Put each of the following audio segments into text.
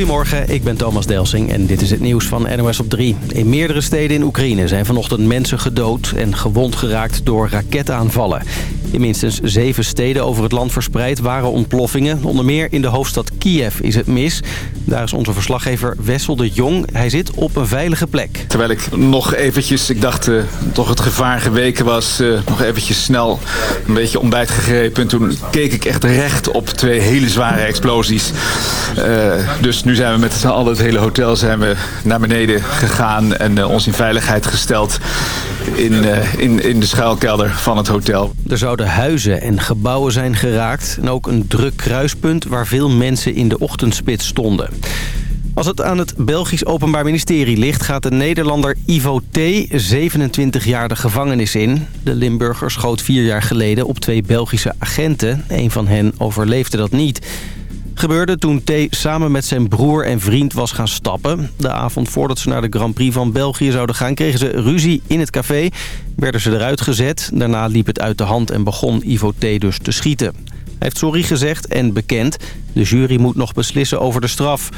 Goedemorgen, ik ben Thomas Delsing en dit is het nieuws van NOS op 3. In meerdere steden in Oekraïne zijn vanochtend mensen gedood en gewond geraakt door raketaanvallen. In minstens zeven steden over het land verspreid waren ontploffingen. Onder meer in de hoofdstad Kiev is het mis. Daar is onze verslaggever Wessel de Jong. Hij zit op een veilige plek. Terwijl ik nog eventjes, ik dacht uh, toch het gevaar geweken was... Uh, nog eventjes snel een beetje ontbijt gegrepen. En toen keek ik echt recht op twee hele zware explosies. Uh, dus nu zijn we met al het hele hotel zijn we naar beneden gegaan... en ons in veiligheid gesteld in, in, in de schuilkelder van het hotel. Er zouden huizen en gebouwen zijn geraakt. En ook een druk kruispunt waar veel mensen in de ochtendspits stonden. Als het aan het Belgisch Openbaar Ministerie ligt... gaat de Nederlander Ivo T. 27 jaar de gevangenis in. De Limburger schoot vier jaar geleden op twee Belgische agenten. Een van hen overleefde dat niet. Gebeurde toen T. samen met zijn broer en vriend was gaan stappen. De avond voordat ze naar de Grand Prix van België zouden gaan... kregen ze ruzie in het café. Werden ze eruit gezet. Daarna liep het uit de hand en begon Ivo T. dus te schieten. Hij heeft sorry gezegd en bekend. De jury moet nog beslissen over de straf.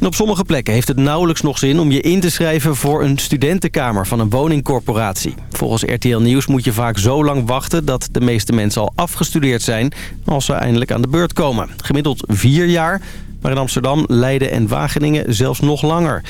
En op sommige plekken heeft het nauwelijks nog zin om je in te schrijven voor een studentenkamer van een woningcorporatie. Volgens RTL Nieuws moet je vaak zo lang wachten dat de meeste mensen al afgestudeerd zijn als ze eindelijk aan de beurt komen. Gemiddeld vier jaar, maar in Amsterdam, Leiden en Wageningen zelfs nog langer.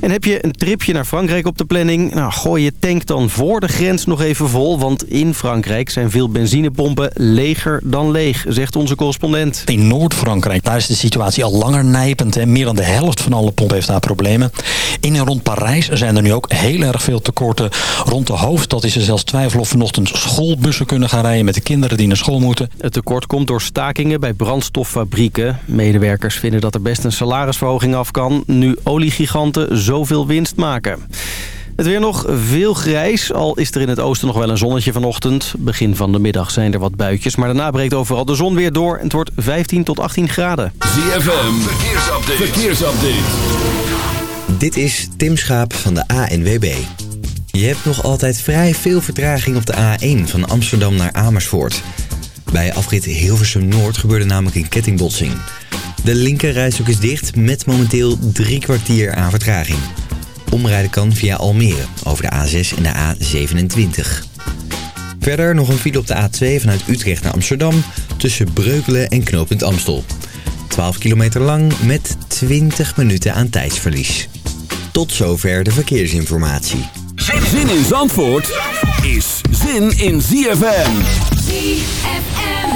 En heb je een tripje naar Frankrijk op de planning? Nou, gooi je tank dan voor de grens nog even vol. Want in Frankrijk zijn veel benzinepompen leger dan leeg, zegt onze correspondent. In Noord-Frankrijk, daar is de situatie al langer nijpend. Hè. Meer dan de helft van alle pompen heeft daar problemen. In en rond Parijs zijn er nu ook heel erg veel tekorten. Rond de hoofdstad is er zelfs twijfel of vanochtend schoolbussen kunnen gaan rijden... met de kinderen die naar school moeten. Het tekort komt door stakingen bij brandstoffabrieken. Medewerkers vinden dat er best een salarisverhoging af kan... nu oliegiganten zoveel winst maken. Het weer nog veel grijs, al is er in het oosten nog wel een zonnetje vanochtend. Begin van de middag zijn er wat buitjes, maar daarna breekt overal de zon weer door... en het wordt 15 tot 18 graden. ZFM, verkeersupdate. verkeersupdate. Dit is Tim Schaap van de ANWB. Je hebt nog altijd vrij veel vertraging op de A1 van Amsterdam naar Amersfoort. Bij afrit Hilversum Noord gebeurde namelijk een kettingbotsing... De linkerrijstok is dicht met momenteel drie kwartier aan vertraging. Omrijden kan via Almere over de A6 en de A27. Verder nog een file op de A2 vanuit Utrecht naar Amsterdam... tussen Breukelen en knooppunt Amstel. 12 kilometer lang met 20 minuten aan tijdsverlies. Tot zover de verkeersinformatie. Zin in Zandvoort is zin in ZFM. ZFM.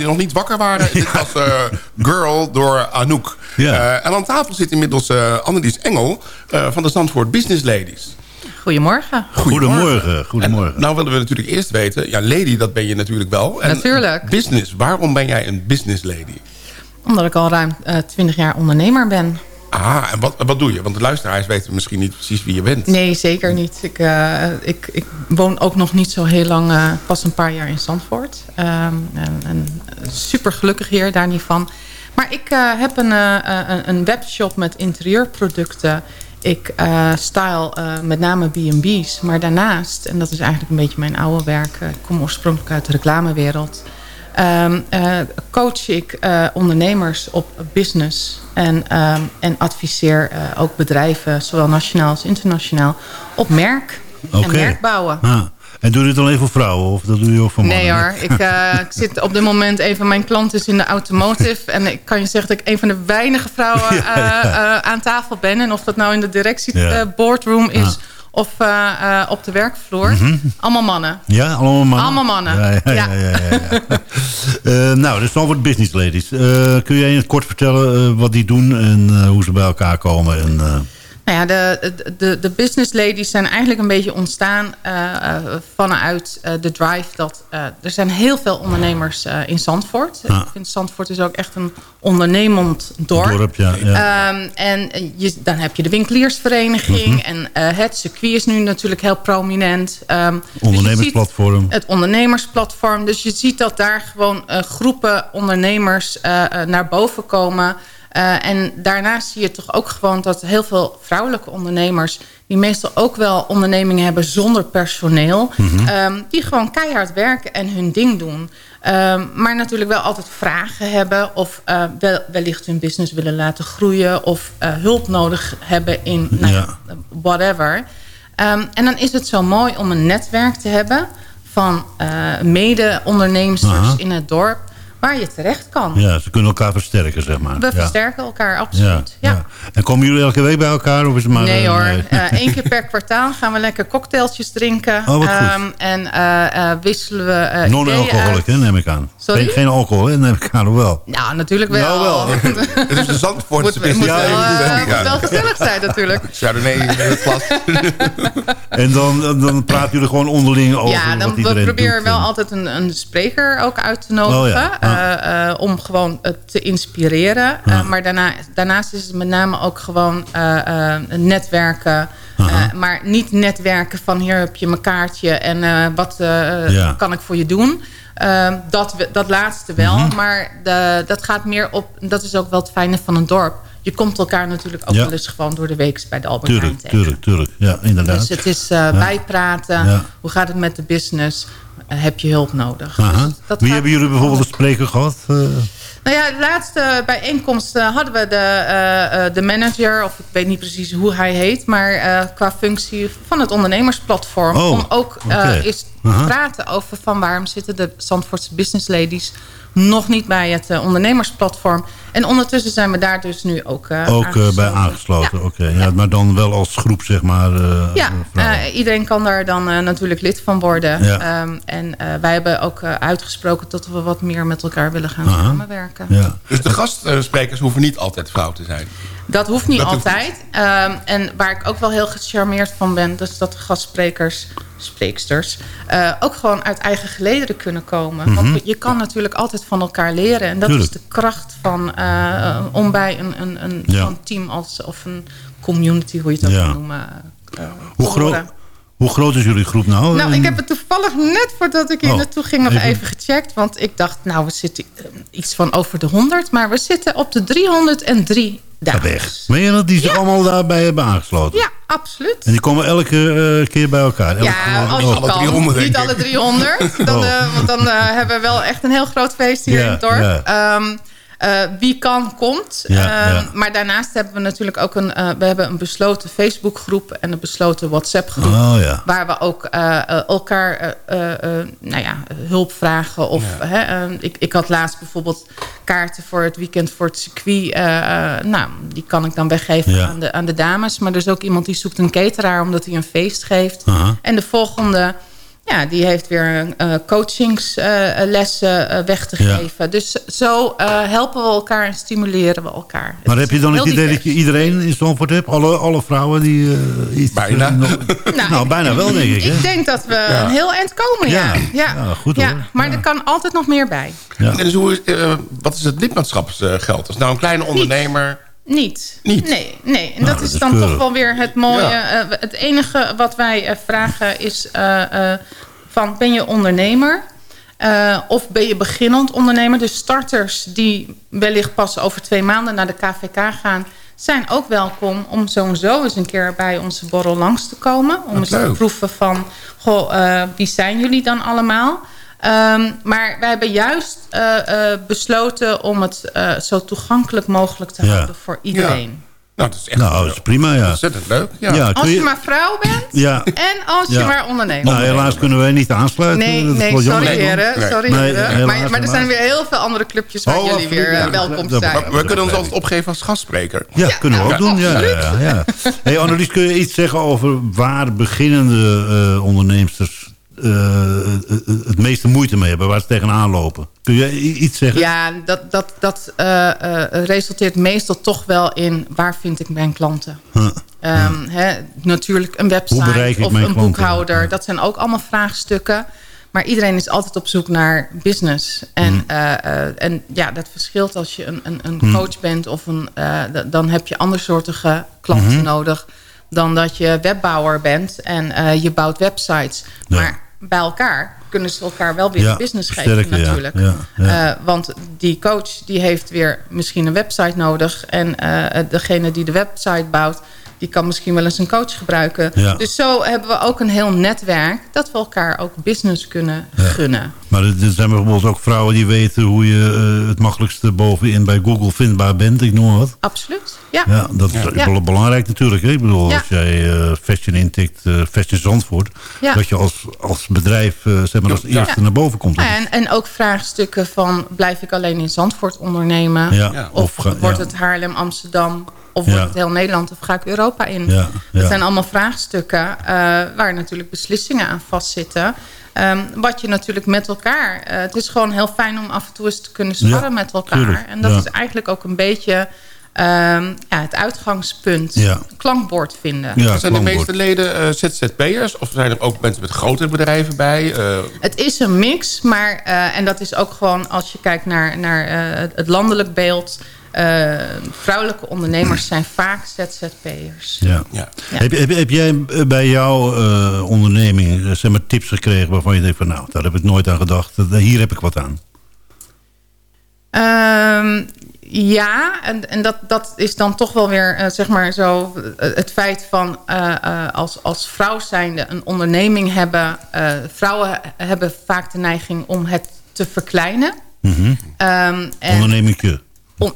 Die nog niet wakker waren... dit was uh, Girl door Anouk. Ja. Uh, en aan tafel zit inmiddels uh, Annelies Engel... van de Zandvoort Business Ladies. Goedemorgen. Goedemorgen. Goedemorgen. En nou willen we natuurlijk eerst weten... Ja, lady, dat ben je natuurlijk wel. En natuurlijk. Business, waarom ben jij een business lady? Omdat ik al ruim twintig jaar ondernemer ben. Ah, en wat, wat doe je? Want de luisteraars weten misschien niet precies wie je bent. Nee, zeker niet. Ik, uh, ik, ik woon ook nog niet zo heel lang, uh, pas een paar jaar in Zandvoort. Um, en, super gelukkig hier, daar niet van. Maar ik uh, heb een, een, een, webshop met interieurproducten. Ik style met name B&B's. Maar daarnaast, en dat is eigenlijk een beetje mijn oude werk... ik kom oorspronkelijk uit de reclamewereld... Um, uh, coach ik uh, ondernemers op business en, um, en adviseer uh, ook bedrijven, zowel nationaal als internationaal, op merk okay. en merk bouwen. Ah. En doe je dit alleen voor vrouwen of dat doe je ook voor mannen? Nee hoor, ik, ik, zit op dit moment, een van mijn klanten is in de automotive. En ik kan je zeggen dat ik een van de weinige vrouwen ja, ja. aan tafel ben. En of dat nou in de directieboardroom is... of uh, uh, op de werkvloer. Mm -hmm. Allemaal mannen. Ja, allemaal mannen? Allemaal mannen, ja. ja, ja, ja, ja uh, nou, dus dan wordt Business Ladies. kun jij in het kort vertellen wat die doen en hoe ze bij elkaar komen? En, nou ja, de, de, de business ladies zijn eigenlijk een beetje ontstaan uh, vanuit uh, de drive dat er zijn heel veel ondernemers in Zandvoort. Ik vind Zandvoort is ook echt een ondernemend dorp. dorp ja, ja. Um, en je, dan heb je de winkeliersvereniging mm -hmm. en het circuit is nu natuurlijk heel prominent. Um, ondernemersplatform. Dus het ondernemersplatform. Dus je ziet dat daar gewoon groepen ondernemers naar boven komen... Uh, en daarnaast zie je toch ook gewoon dat heel veel vrouwelijke ondernemers... die meestal ook wel ondernemingen hebben zonder personeel... Mm -hmm. um, die gewoon keihard werken en hun ding doen. Um, maar natuurlijk wel altijd vragen hebben... of uh, wel, wellicht hun business willen laten groeien... of uh, hulp nodig hebben in nou, ja. whatever. Um, en dan is het zo mooi om een netwerk te hebben... van mede-ondernemers in het dorp waar je terecht kan. Ja, ze kunnen elkaar versterken, zeg maar. We ja. versterken elkaar, absoluut. Ja, ja. En komen jullie elke week bij elkaar? Of is het maar, nee hoor, Eén nee. uh, keer per kwartaal gaan we lekker cocktailtjes drinken. Oh, wat goed. Um, en uh, uh, wisselen we Non-alcoholic, neem ik aan. Sorry? Geen, geen alcohol, hè, neem ik aan, of wel? Nou, natuurlijk wel. Nou, wel. Het is de Zandvoortse moet, moet, wel, uh, moet wel gezellig zijn, natuurlijk. Chardonnay in het glas. en dan, dan praten jullie gewoon onderling over Ja, dan wat we proberen wel altijd een, een spreker ook uit te nodigen. Oh, ja. Uh, om gewoon te inspireren. Uh, maar daarna, daarnaast is het met name ook gewoon uh, netwerken. maar niet netwerken van hier heb je mijn kaartje en wat ja. kan ik voor je doen. dat, dat laatste wel. Mhm. Maar de, dat gaat meer op, dat is ook wel het fijne van een dorp. Je komt elkaar natuurlijk ook Ja. wel eens gewoon door de week bij de Albert Heijn Tuurlijk, tegen. tuurlijk, tuurlijk. Ja, inderdaad. Dus het is uh, bijpraten. Ja. Hoe gaat het met de business? Heb je hulp nodig? Dus dat Wie hebben jullie bijvoorbeeld een spreker gehad? Eh, Nou ja, de laatste bijeenkomst uh, hadden we de, uh, uh, de manager... of ik weet niet precies hoe hij heet... maar uh, qua functie van het ondernemersplatform... Oh, om ook uh, oké. eens te praten over van waarom zitten de Zandvoortse business ladies... nog niet bij het uh, ondernemersplatform. En ondertussen zijn we daar dus nu ook, uh, ook eh, bij aangesloten, Ja. oké. Ja, maar dan wel als groep, zeg maar. eh, Ja, eh, iedereen kan daar dan eh, natuurlijk lid van worden. Ja. Ehm, en eh, wij hebben ook eh, uitgesproken dat we wat meer met elkaar willen gaan Aha. samenwerken. ja. Dus de gastsprekers hoeven niet altijd vrouw te zijn. Dat hoeft niet Dat hoeft altijd. Ehm, en waar ik ook wel heel gecharmeerd van ben... is dat de gastsprekers, spreeksters... eh, ook gewoon uit eigen gelederen kunnen komen. Want je kan natuurlijk altijd van elkaar leren. En dat Mhm. Tuurlijk. is de kracht van... eh, om bij een, een, een Ja. zo'n team als, of een community... hoe je het ook Ja. noemen... eh, Hoe, groot, hoe groot is jullie groep nou? Nou, ik heb het toevallig net voordat ik hier Oh, naartoe ging nog even- even. gecheckt. Want ik dacht, nou, we zitten eh, iets van over de 100. Maar we zitten op de 303 Ga dagen. weg. Meen je dat die Ja. allemaal daarbij hebben aangesloten? Ja, absoluut. En die komen elke eh, keer bij elkaar? Elke- Ja, als je oh. alle kan. 300 denk Niet alle 300. Dan, Oh. eh, want dan eh, hebben we wel echt een heel groot feest hier Ja, in het dorp. ja. Ehm, eh, wie kan, komt. Ja, Ehm, ja. Maar daarnaast hebben we natuurlijk ook een, eh, we hebben een besloten Facebookgroep... en een besloten WhatsApp-groep. Oh ja. Waar we ook eh, elkaar eh, eh, eh, nou ja, hulp vragen. Of, hè, ik, ik had laatst bijvoorbeeld kaarten voor het weekend voor het circuit. eh, eh, nou, die kan ik dan weggeven Ja. aan, de, aan de dames. Maar er is ook iemand die zoekt een cateraar omdat hij een feest geeft. En de volgende ja, die heeft weer uh, coachingslessen uh, weg te Ja. geven. Dus zo eh, helpen we elkaar en stimuleren we elkaar. Maar Het heb je dan het idee divers. dat je iedereen in Zandvoort hebt? Alle, alle vrouwen die eh, iets... Bijna. eh, nog- nou, bijna wel, denk ik. Hè? Ik denk dat we een heel eind komen, ja. Ja. ja. Ja, goed hoor. Maar Ja. er kan altijd nog meer bij. Ja. En dus hoe, is, eh, wat is het lidmaatschapsgeld? Als nou een kleine ondernemer... Niet. Niet? Nee, nee. En Nou, dat dat is dan keurig. toch wel weer het mooie. Ja. eh, het enige wat wij eh, vragen is eh, van ben je ondernemer? Of ben je beginnend ondernemer? Dus starters die wellicht pas over twee maanden naar de KVK gaan... zijn ook welkom om zo en zo eens een keer bij onze borrel langs te komen. Om eens te proeven van, goh, wie zijn jullie dan allemaal? Ehm, maar wij hebben juist eh, eh, besloten om het eh, zo toegankelijk mogelijk te Ja. houden voor iedereen. Nou, dat is echt Nou, dat is prima, ja. ontzettend leuk. Ja. Als je maar vrouw bent Ja. en als je Ja. maar onderneemt. Nou, helaas kunnen wij niet aansluiten. Nee, nee sorry heren. Nee. Sorry, Nee, heren. helaas, maar, maar er zijn weer heel veel andere clubjes waar Oh, jullie weer ja. welkom zijn. Maar we kunnen ons altijd opgeven als gastspreker. Ja, kunnen we ook ja, doen. Ja, ja, ja. Hey, Annelies, kun je iets zeggen over waar beginnende eh onderneemsters eh, het- het meeste moeite mee hebben? Waar ze tegenaan lopen? Kun je iets zeggen? Ja, dat, dat, dat eh, eh, resulteert meestal toch wel in waar vind ik mijn klanten. Huh. Ehm, natuurlijk een website of een boekhouder. Ja. Dat zijn ook allemaal vraagstukken. Maar iedereen is altijd op zoek naar business. En, Hmm. eh, eh, en ja, dat verschilt als je een, een, een coach bent. Of een, eh, dan heb je andersoortige klanten Hmm. nodig. Dan dat je webbouwer bent en eh, je bouwt websites. Ja. Maar bij elkaar kunnen ze elkaar wel weer Ja, business geven natuurlijk. Ja, ja. Eh, want die coach die heeft weer misschien een website nodig. En eh, degene die de website bouwt... die kan misschien wel eens een coach gebruiken. Ja. Dus zo hebben we ook een heel netwerk... dat we elkaar ook business kunnen gunnen. Maar er er zijn bijvoorbeeld ook vrouwen die weten hoe je eh, het makkelijkste bovenin bij Google vindbaar bent. Ik noem wat. Absoluut, ja. Ja, dat is Ja. wel belangrijk natuurlijk. Hè? Ik bedoel, Ja. als jij eh, fashion intikt, eh, fashion Zandvoort... Ja. dat je als, als bedrijf zeg maar als Ja. eerste naar boven komt. En, en ook vraagstukken van... blijf ik alleen in Zandvoort ondernemen? Ja. Ja. Of, Of ga- wordt ja. het Haarlem, Amsterdam... of Ja. wordt het heel Nederland of ga ik Europa in? Ja, ja. Dat zijn allemaal vraagstukken eh, waar natuurlijk beslissingen aan vastzitten. Ehm, wat je natuurlijk met elkaar... eh, het is gewoon heel fijn om af en toe eens te kunnen sparren Ja, met elkaar. tuurlijk, En dat ja. is eigenlijk ook een beetje ehm, ja, het uitgangspunt. Ja. Klankbord vinden. Ja, Zijn de meeste leden eh, ZZP'ers? Of zijn er ook mensen met grotere bedrijven bij? Eh, Het is een mix, maar, eh, en dat is ook gewoon als je kijkt naar, naar eh, het landelijk beeld. Eh, vrouwelijke ondernemers zijn vaak ZZP'ers. Ja. ja. Ja. Heb, heb, heb jij eh, bij jouw eh, onderneming zeg maar, tips gekregen waarvan je denkt van nou, daar heb ik nooit aan gedacht. Dat- Hier heb ik wat aan. Ehm, ja, en, en dat, dat is dan toch wel weer zeg maar zo het feit van eh, eh, als, als vrouw zijnde een onderneming hebben. eh, vrouwen hebben vaak de neiging om het te verkleinen. Mhm. Ehm, en Ondernemingje.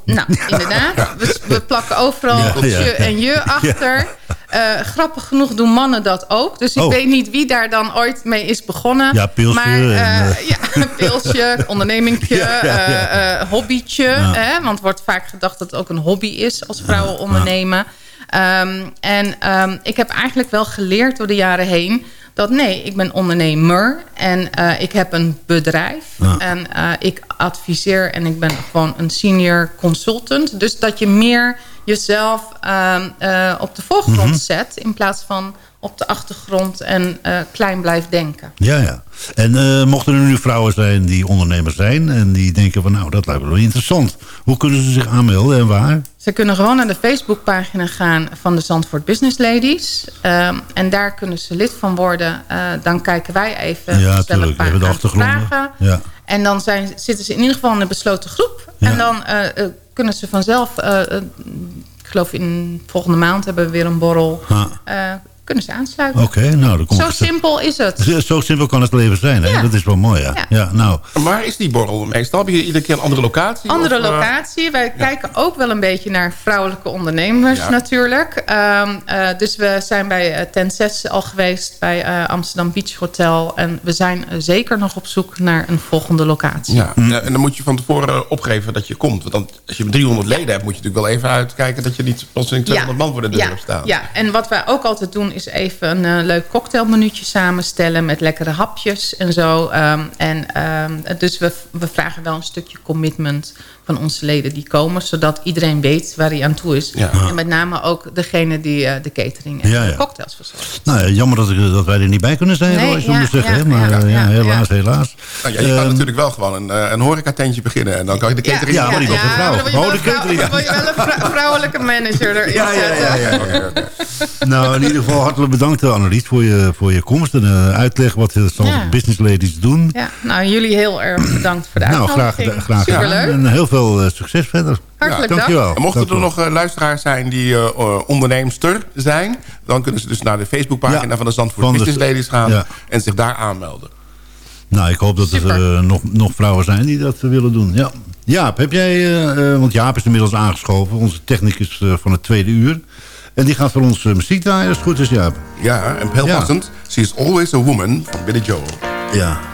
Nou, inderdaad. We, we plakken overal Ja, het ja, je en je achter. Eh, grappig genoeg doen mannen dat ook. Dus ik Oh. weet niet wie daar dan ooit mee is begonnen. Ja, pilsje Maar, en, eh. ja, pilsje, ondernemingje, hobbytje. Hè? Want wordt vaak gedacht dat het ook een hobby is als vrouwen ondernemen. Ehm, en ehm, ik heb eigenlijk wel geleerd door de jaren heen... dat nee, ik ben ondernemer en eh, ik heb een bedrijf. Ja. En eh, ik adviseer en ik ben gewoon een senior consultant. Dus dat je meer jezelf ehm, eh, op de voorgrond Mhm. zet... in plaats van op de achtergrond en eh, klein blijft denken. Ja, ja. En eh, mochten er nu vrouwen zijn die ondernemers zijn... en die denken van nou, dat lijkt me wel interessant. Hoe kunnen ze zich aanmelden en waar? Ze kunnen gewoon naar de Facebookpagina gaan van de Zandvoort Business Ladies. Ehm, en daar kunnen ze lid van worden. Dan kijken wij even. Ja, stellen tuurlijk, een paar even de achtergronden. vragen. Ja. En dan zijn, zitten ze in ieder geval in een besloten groep. Ja. En dan kunnen ze vanzelf... eh, eh, ik geloof in volgende maand hebben we weer een borrel. Ah. Kunnen ze aansluiten. Oké, nou, dan kom Zo simpel is het. Zo simpel kan het leven zijn, hè? Ja. Dat is wel mooi, ja. Ja. ja. nou, Waar is die borrel meestal? Heb je iedere keer een andere locatie? Andere Of, eh, locatie. Wij kijken ook wel een beetje naar vrouwelijke ondernemers Ja. natuurlijk. Ehm, eh, dus we zijn bij eh, Tent 6 al geweest bij eh, Amsterdam Beach Hotel. En we zijn zeker nog op zoek naar een volgende locatie. Ja, en dan moet je van tevoren opgeven dat je komt. Want dan, als je 300 leden hebt, moet je natuurlijk wel even uitkijken... dat je niet plotseling 200 man voor de deur hebt staan. Ja, en wat wij ook altijd doen is even een leuk cocktailmenuutje samenstellen... met lekkere hapjes en zo. Ehm, en, ehm, dus we, we vragen wel een stukje commitment van onze leden die komen... zodat iedereen weet waar hij aan toe is. En met name ook degene die de catering en de cocktails verzorgt. Nou ja, jammer dat, dat wij er niet bij kunnen zijn, nee, hoor, zeggen. maar ja, helaas, helaas. Nou, ja, je kan natuurlijk wel gewoon een, een horecatentje beginnen... en dan kan je de catering... Ja, maar die was een vrouw. Oh, de catering. Dan wil je wel een vrouwelijke manager erin ja, ja, ja, ja. Nou, in ieder geval hartelijk bedankt Annelies voor je, voor je komst en uh, uitleg wat de ja. business ladies doen. Ja, nou jullie heel erg bedankt voor de nou, uitnodiging. Nou, graag, graag gedaan en heel veel uh, succes verder. Hartelijk ja, dankjewel. En mochten er nog uh, luisteraars zijn die uh, onderneemster zijn... dan kunnen ze dus naar de Facebookpagina ja, van de Zandvoort Business Ladies gaan... Ja. en zich daar aanmelden. Nou, ik hoop dat Super. er nog, nog vrouwen zijn die dat willen doen. Ja. Jaap, heb jij... Uh, want Jaap is inmiddels aangeschoven. Onze technicus uh, van het tweede uur. En die gaat voor ons muziek draaien als het goed is, Jaap. Ja, en heel ja. passend. She is always a woman van Billy Joel. Ja.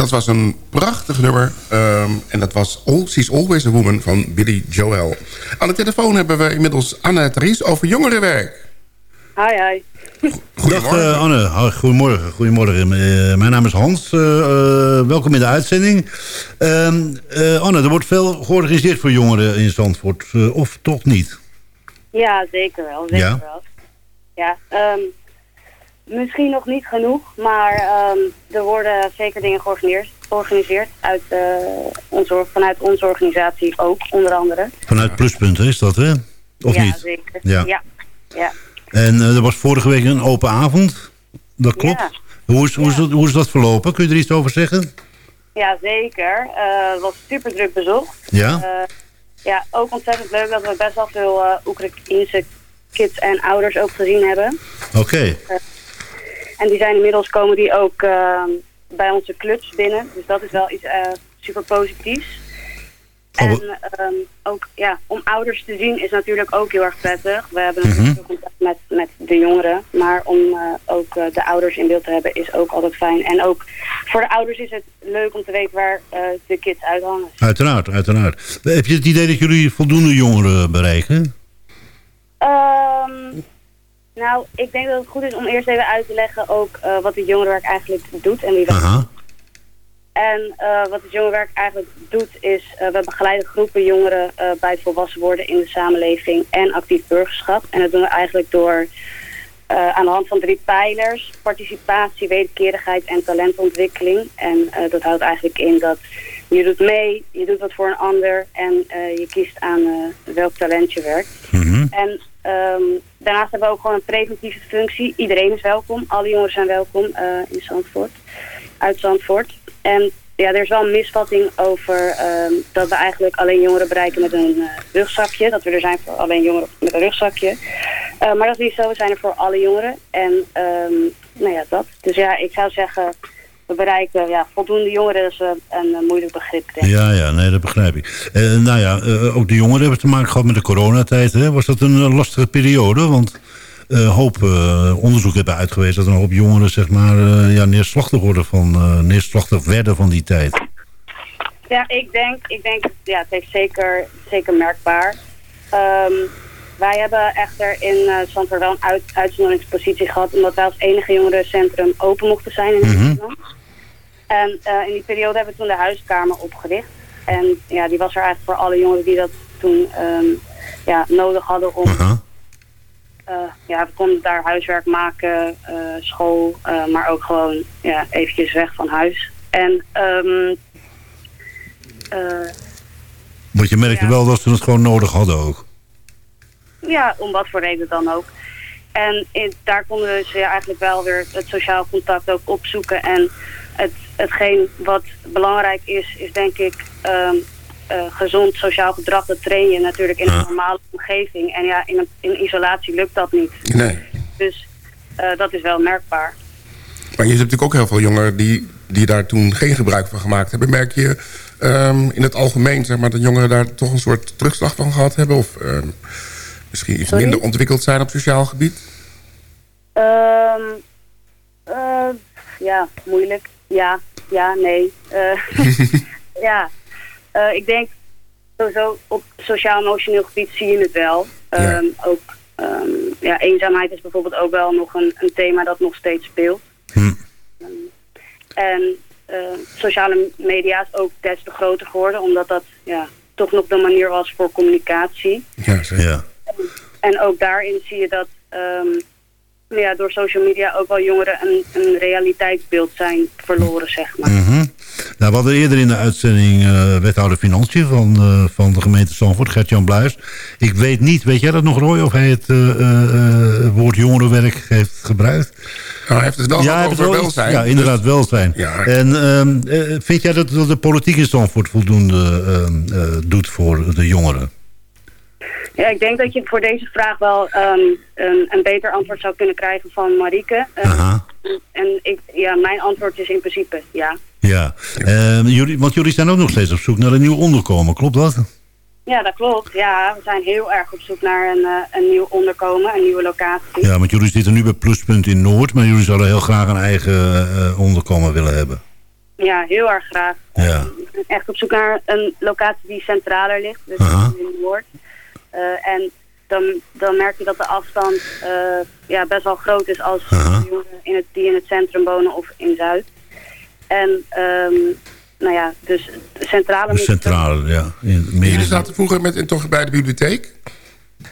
Dat was een prachtig nummer. Um, en dat was All, She's Always a Woman van Billy Joel. Aan de telefoon hebben we inmiddels Anne Therese over jongerenwerk. Hi, hi. Goedemorgen. Dag uh, Anne, goedemorgen. goedemorgen. Uh, mijn naam is Hans. Uh, welkom in de uitzending. Ehm, Anne, er wordt veel georganiseerd voor jongeren in Zandvoort. of toch niet? Ja, zeker wel. Zeker ja? wel. Ja, um, Misschien nog niet genoeg, maar um, er worden zeker dingen georganiseerd, georganiseerd uit, uh, onze, vanuit onze organisatie ook, onder andere. Vanuit Pluspunten is dat, hè? Of ja, niet? Zeker. Ja, ja. ja. En uh, er was vorige week een open avond, dat klopt. Hoe, is, hoe, is dat, hoe is dat verlopen? Kun je er iets over zeggen? Ja, zeker. Uh, het was super druk bezocht. Ja? ja, ook ontzettend leuk dat we best wel veel Oekraïnse kids en ouders ook gezien hebben. Oké. En die zijn inmiddels komen die ook bij onze clubs binnen. Dus dat is wel iets super positiefs. Oh, en um, ook ja, om ouders te zien is natuurlijk ook heel erg prettig. We hebben natuurlijk contact met, met de jongeren. Maar om uh, ook uh, de ouders in beeld te hebben is ook altijd fijn. En ook voor de ouders is het leuk om te weten waar uh, de kids uithangen. Uiteraard, uiteraard. Heb je het idee dat jullie voldoende jongeren bereiken? Um, nou, ik denk dat het goed is om eerst even uit te leggen ook wat het jongerenwerk eigenlijk doet en wie Aha. En uh, wat het jongerenwerk eigenlijk doet is, uh, we begeleiden groepen jongeren bij het volwassen worden in de samenleving en actief burgerschap. En dat doen we eigenlijk door aan de hand van drie pijlers, participatie, wederkerigheid en talentontwikkeling. En dat houdt eigenlijk in dat je doet mee, je doet wat voor een ander en je kiest aan welk talent je werkt. Mm En um, daarnaast hebben we ook gewoon een preventieve functie. Iedereen is welkom, alle jongeren zijn welkom in Zandvoort, uit Zandvoort. En ja, er is wel een misvatting over um, dat we eigenlijk alleen jongeren bereiken met een rugzakje. Dat we er zijn voor alleen jongeren met een rugzakje. Maar dat is niet zo, we zijn er voor alle jongeren. En um, nou ja, dat. Dus ja, ik zou zeggen, we bereiken ja, voldoende jongeren. Is een, een moeilijk begrip, denk ik. Ja, ja, nee, dat begrijp ik. Uh, nou ja, ook de jongeren hebben te maken gehad met de coronatijd. Hè? Was dat een lastige periode? Want uh, hoop onderzoek hebben uitgewezen... dat een hoop jongeren zeg maar, ja, neerslachtig, worden van, neerslachtig werden van die tijd. Ja, ik denk, ik denk ja, het heeft zeker, zeker merkbaar. Um, wij hebben echter in uh, Zandvoort wel een uit, uitzonderingspositie gehad... omdat wij als enige jongerencentrum open mochten zijn in mhm. Nederland. Mm En in die periode hebben we toen de huiskamer opgericht. En ja, die was er eigenlijk voor alle jongeren die dat toen um, ja, nodig hadden om... Uh, ja, we konden daar huiswerk maken, uh, school, maar ook gewoon ja, eventjes weg van huis. En, um, Want je merkte ja. wel dat ze het gewoon nodig hadden ook. Ja, om wat voor reden dan ook. En in, daar konden ze eigenlijk wel weer het sociaal contact ook opzoeken. En hetgeen wat belangrijk is, is denk ik um, uh, gezond sociaal gedrag, dat train je natuurlijk in een normale omgeving. En ja, in, een, in isolatie lukt dat niet. Nee. Dus uh, dat is wel merkbaar. Maar je hebt natuurlijk ook heel veel jongeren die, die daar toen geen gebruik van gemaakt hebben. Merk je um, in het algemeen zeg maar, dat jongeren daar toch een soort terugslag van gehad hebben? Of um, misschien iets Sorry? minder ontwikkeld zijn op sociaal gebied? Uh, ja, moeilijk. Ja, ja, nee. ja, uh, ik denk sowieso op sociaal-emotioneel gebied zie je het wel. Ja. Um, ook um, ja, eenzaamheid is bijvoorbeeld ook wel nog een, een thema dat nog steeds speelt. Hm. Um, en uh, sociale media is ook des te groter geworden, omdat dat ja, toch nog de manier was voor communicatie. Ja, ja. En, en ook daarin zie je dat ja, door social media ook wel jongeren een, een realiteitsbeeld zijn verloren, zeg maar. Mm -hmm. Nou, we hadden eerder in de uitzending uh, wethouder Financiën van, uh, van de gemeente Zandvoort, Gert-Jan Bluis. Ik weet niet, weet jij dat nog Roy, of hij het uh, woord jongerenwerk heeft gebruikt? Nou, hij heeft het wel ja, over welzijn. Ja, inderdaad, dus, welzijn. Ja. En ehm, vind jij dat, dat de politiek in Zandvoort voldoende ehm, doet voor de jongeren? Ja, ik denk dat je voor deze vraag wel um, een, een, beter antwoord zou kunnen krijgen van Marieke. Um, en ik, ja, mijn antwoord is in principe ja. Ja, uh, jullie, want jullie zijn ook nog steeds op zoek naar een nieuw onderkomen, klopt dat? Ja, dat klopt. Ja, we zijn heel erg op zoek naar een, uh, een nieuw onderkomen, een nieuwe locatie. Ja, want jullie zitten nu bij Pluspunt in Noord, maar jullie zouden heel graag een eigen uh, onderkomen willen hebben. Ja, heel erg graag. Ja. Echt op zoek naar een locatie die centraler ligt, dus in Noord. Uh, en dan, dan merk je dat de afstand uh, ja, best wel groot is als jongeren in het, die in het centrum wonen of in Zuid. En um, nou ja, dus centrale... De centrale, ja. In Jullie zaten vroeger met, toch bij de bibliotheek?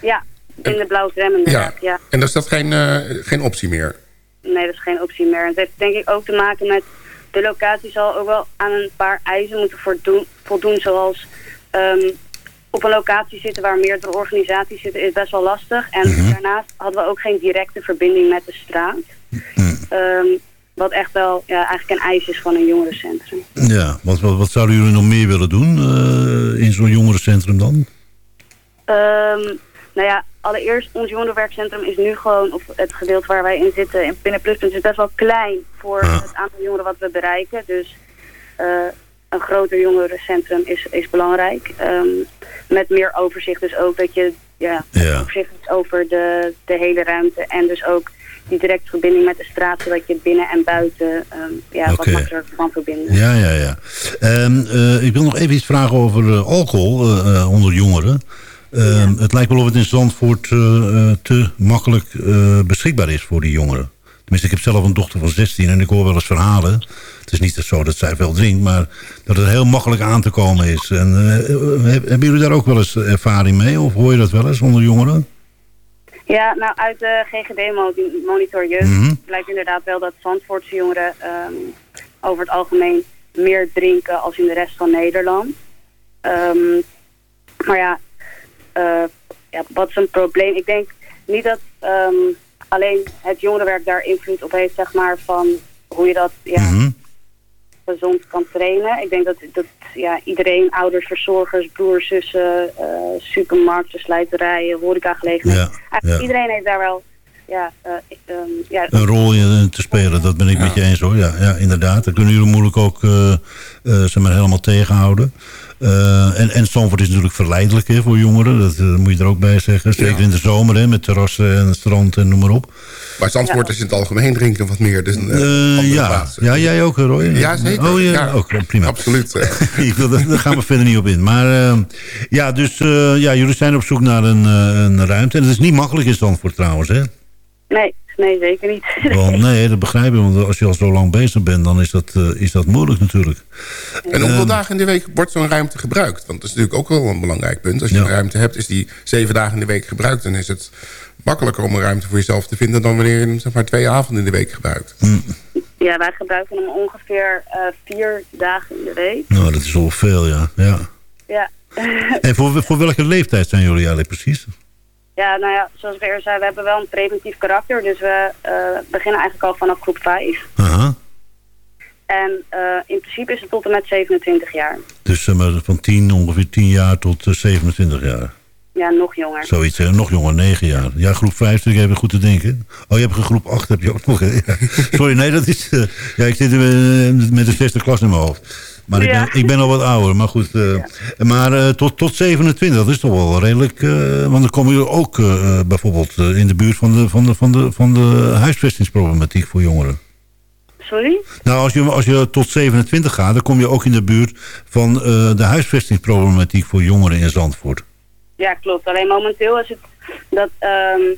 Ja, in de blauwe tram inderdaad, ja. ja. En is dat geen, uh, geen optie meer? Nee, dat is geen optie meer. Het heeft denk ik ook te maken met... De locatie zal ook wel aan een paar eisen moeten voldoen, voldoen zoals... Um, op een locatie zitten waar meerdere organisaties zitten is best wel lastig. En mhm. daarnaast hadden we ook geen directe verbinding met de straat. Mhm. Um, wat echt wel ja, eigenlijk een eis is van een jongerencentrum. Ja, wat, wat, wat zouden jullie nog meer willen doen in zo'n jongerencentrum dan? Um, nou ja, allereerst, ons jongerenwerkcentrum is nu gewoon, of het gedeelte waar wij in zitten, in binnen Pluspunt, is best wel klein voor het aantal jongeren wat we bereiken. Dus uh, een groter jongerencentrum is, is belangrijk. Um, met meer overzicht, dus ook dat je ja, ja. overzicht is over de, de hele ruimte en dus ook die directe verbinding met de straat, zodat je binnen en buiten um, ja, wat makkelijker kan verbinden. Ja, ja, ja. Um, uh, ik wil nog even iets vragen over uh, alcohol uh, onder jongeren. Ehm, het lijkt wel of het in Zandvoort uh, te makkelijk beschikbaar is voor die jongeren. Tenminste, ik heb zelf een dochter van 16 en ik hoor wel eens verhalen. Het is niet zo dat zij veel drinkt, maar dat het heel makkelijk aan te komen is. En, uh, hebben jullie daar ook wel eens ervaring mee? Of hoor je dat wel eens onder jongeren? Ja, nou uit de GGD-monitor jeugd mm -hmm. blijkt inderdaad wel dat Zandvoortse jongeren um, over het algemeen meer drinken als in de rest van Nederland. Um, maar ja, uh, ja, wat is een probleem? Ik denk niet dat um, alleen het jongerenwerk daar invloed op heeft, zeg maar, van hoe je dat ja, mm -hmm. gezond kan trainen. Ik denk dat, dat ja, iedereen, ouders, verzorgers, broers, zussen, uh, supermarkten, slijterijen, horecagelegenheden. Ja, ja. Iedereen heeft daar wel ja, uh, um, ja, een rol in te spelen. Dat ben ik ja. met je eens hoor. Ja, ja inderdaad. Dat kunnen jullie moeilijk ook uh, uh, ze maar helemaal tegenhouden. Uh, en, en Stamford is natuurlijk verleidelijk hè, voor jongeren. Dat uh, moet je er ook bij zeggen. Zeker ja. in de zomer hè, met terrassen en strand en noem maar op. Maar Zandvoort ja. is in het algemeen drinken wat meer. Dus een, uh, ja. Plaatsen. ja, jij ook Roy? Ja, zeker. Oh, ja, ja. ook prima. Absoluut. Ik wil, daar gaan we verder niet op in. Maar ja, dus ja, jullie zijn op zoek naar een, een ruimte. En het is niet makkelijk in Zandvoort trouwens, hè? Nee, nee, zeker niet. Wel, nee, dat begrijp ik. Want als je al zo lang bezig bent, dan is dat, uh, is dat moeilijk natuurlijk. En hoeveel uh, dagen in de week wordt zo'n ruimte gebruikt? Want dat is natuurlijk ook wel een belangrijk punt. Als je ja. een ruimte hebt, is die zeven dagen in de week gebruikt. Dan is het makkelijker om een ruimte voor jezelf te vinden... dan wanneer je hem zeg maar, twee avonden in de week gebruikt. Mm. Ja, wij gebruiken hem ongeveer uh, vier dagen in de week. Nou, dat is al veel, ja. Ja. ja. en voor, voor welke leeftijd zijn jullie eigenlijk precies? Ja, nou ja, zoals ik eerder zei, we hebben wel een preventief karakter. Dus we uh, beginnen eigenlijk al vanaf groep 5. Aha. En uh, in principe is het tot en met 27 jaar. Dus uh, van 10, ongeveer 10 jaar tot 27 jaar? Ja, nog jonger. Zoiets, nog jonger, 9 jaar. Ja, groep 5, ik even goed te denken. Oh, je hebt een groep 8, heb je ook nog. Ja. Sorry, nee, dat is... ja, ik zit met de zesde klas in mijn hoofd. Maar ja. ik, ben, ik ben al wat ouder, maar goed. Uh, ja. Maar uh, tot, tot 27, dat is toch wel redelijk... Uh, want dan komen jullie ook bijvoorbeeld in de buurt van de, van, de, van, de, van de huisvestingsproblematiek voor jongeren. Sorry? Nou, als je, als je tot 27 gaat, dan kom je ook in de buurt van de huisvestingsproblematiek voor jongeren in Zandvoort. Ja, klopt. Alleen momenteel is het dat... Um,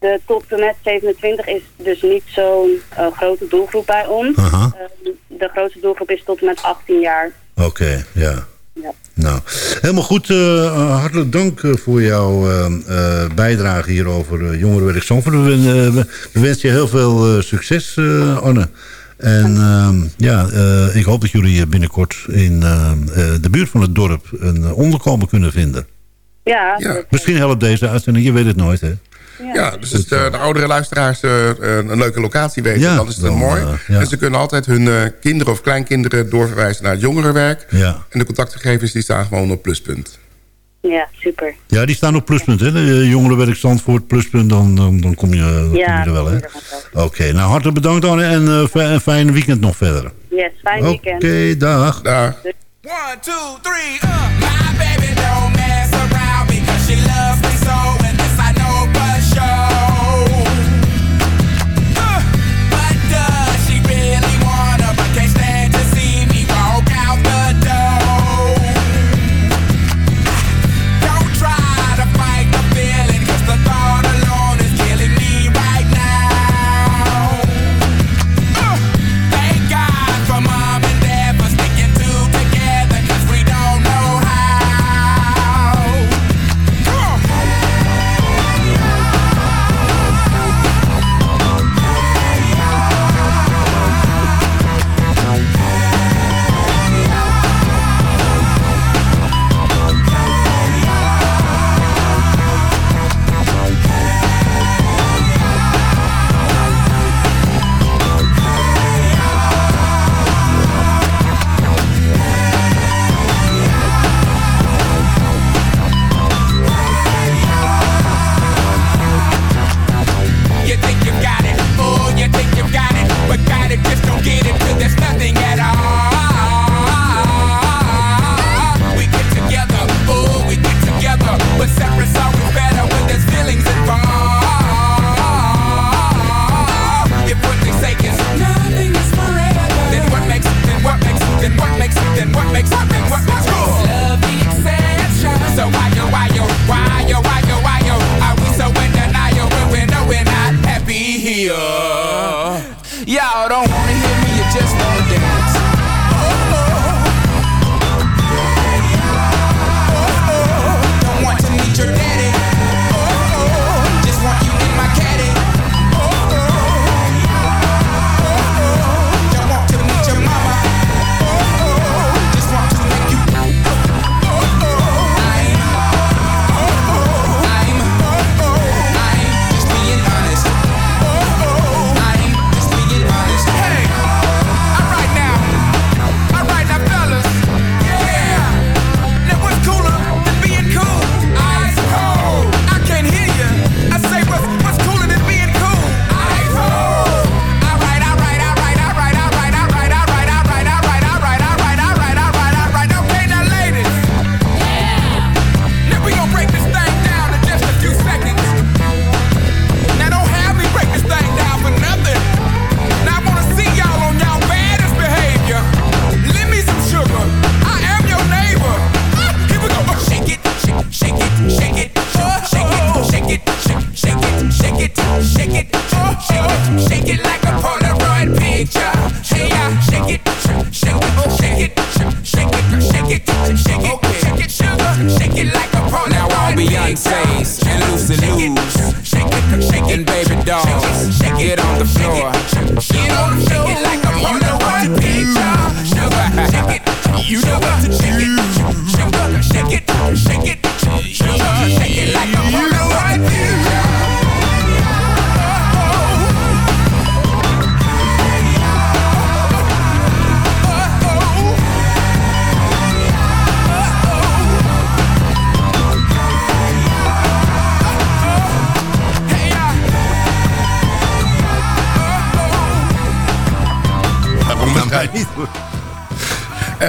de tot en met 27 is dus niet zo'n uh, grote doelgroep bij ons. Uh, de grootste doelgroep is tot en met 18 jaar. Oké, okay, ja. ja. Nou, helemaal goed. Uh, hartelijk dank voor jouw uh, bijdrage hier over jongerenwerk Zandvoort. We, we, we, wensen je heel veel succes, Anne. En ja, ik hoop dat jullie binnenkort in de buurt van het dorp een onderkomen kunnen vinden. Ja. ja. Misschien helpt deze uitzending, je weet het nooit, hè? Ja, ja dus als de, de oudere luisteraars uh, een leuke locatie weten, ja, dan is het dan, mooi. Uh, ja. En ze kunnen altijd hun uh, kinderen of kleinkinderen doorverwijzen naar het jongerenwerk. Ja. En de contactgegevens die staan gewoon op pluspunt. Ja, super. Ja, die staan op pluspunt, hè? De jongerenwerk Zandvoort, pluspunt, dan, dan, dan kom je, dan ja, kom je er wel, hè? Oké, okay, nou hartelijk bedankt Anne en een fijn weekend nog verder. Yes, fijn weekend. Oké, okay, dag. Dag. One, two, three, uh. My baby don't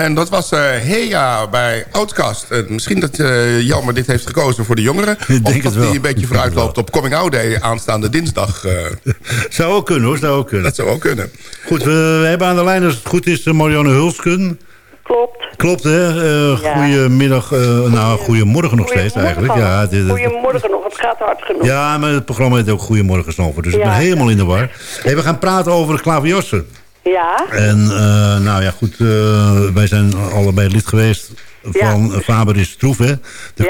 En dat was eh Heja bij Outcast. En misschien dat eh Jelmer dit heeft gekozen voor de jongeren. denk of het dat hij een beetje Ik denk vooruit loopt op Coming Out Day aanstaande dinsdag. eh. Zou ook kunnen hoor, zou ook kunnen. dat zou ook kunnen. Goed, we, we hebben aan de lijn als het goed is eh, Marianne Hulsken. Klopt. Klopt hè? Eh Ja. Goedemiddag, eh, nou goedemorgen nog steeds eigenlijk. Ja, dit- Goedemorgen nog, het gaat hard genoeg. ja, maar het programma heet ook Goedemorgen Zandvoort. Dus ik ben helemaal in de war. Hey, we gaan praten over klaverjassen. Ja? En eh, nou ja, goed, eh, wij zijn allebei lid geweest van eh, Faber is Troef, hè? De Ja.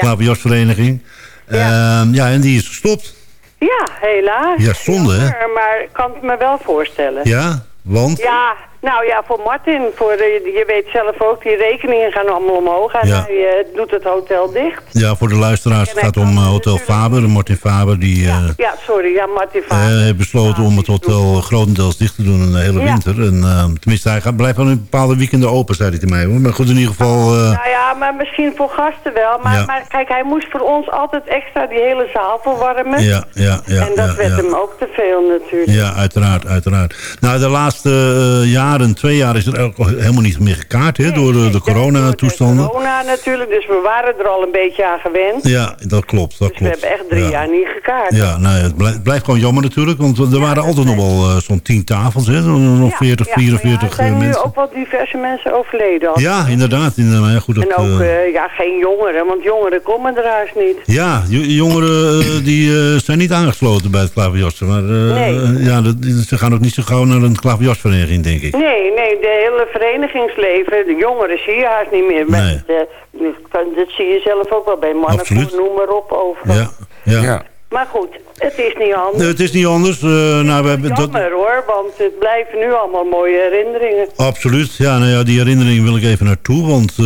Ja. ja, en die is gestopt. Ja, helaas. Ja, zonde, hè? Maar ik kan het me wel voorstellen. Ja, want? Ja, nou ja, voor Martin, voor, eh, je weet zelf ook, die rekeningen gaan allemaal omhoog. En Ja. hij eh, doet het hotel dicht. Ja, voor de luisteraars, het gaat om eh, Hotel Faber. Martin Faber, die eh, Ja, sorry, ja, Martin Vader. heeft besloten om het hotel grotendeels dicht te doen in de hele Ja. winter. En, tenminste, hij gaat, blijft wel in bepaalde weekenden open, zei hij tegen mij. Hoor. Maar goed, in ieder geval... Nou ja, maar misschien voor gasten wel. Maar, Ja. maar kijk, hij moest voor ons altijd extra die hele zaal verwarmen. ja, ja, ja. en dat ja, werd ja. hem ook te veel natuurlijk. Ja, uiteraard, uiteraard. Nou, de laatste eh, jaren, twee jaar, is er helemaal niet meer gekaart hè, door de, de coronatoestanden. Corona natuurlijk, dus we waren er al een beetje aan gewend. Ja, dat klopt, dat Dus we klopt. hebben echt drie ja. jaar niet gekaart. Ja, nou, het blijft, gewoon jammer natuurlijk, want er waren altijd nog wel eh, zo'n tien tafels, hè, nog 40, ja, maar 44 ja, er zijn eh, nu mensen. ook wel diverse mensen overleden. al. Ja, inderdaad. In, maar ja, goed, dat, En ook, eh, ja, geen jongeren, want jongeren komen er haast niet. ja, jo- jongeren die zijn niet aangesloten bij het klaverjassen. Maar Nee. ja, dat, ze gaan ook niet zo gauw naar een klaverjasvereniging, denk ik. Nee, nee, de hele verenigingsleven, de jongeren zie je haast niet meer. Nee. Eh, dat zie je zelf ook wel bij mannen, Absoluut. noem maar op, overal. Ja, ja. Maar goed, het is niet anders. Nee, het is niet anders. eh, nou, we hebben dat, Jammer hoor, want het blijven nu allemaal mooie herinneringen. Absoluut. Ja, nou ja, die herinnering wil ik even naartoe. Want eh,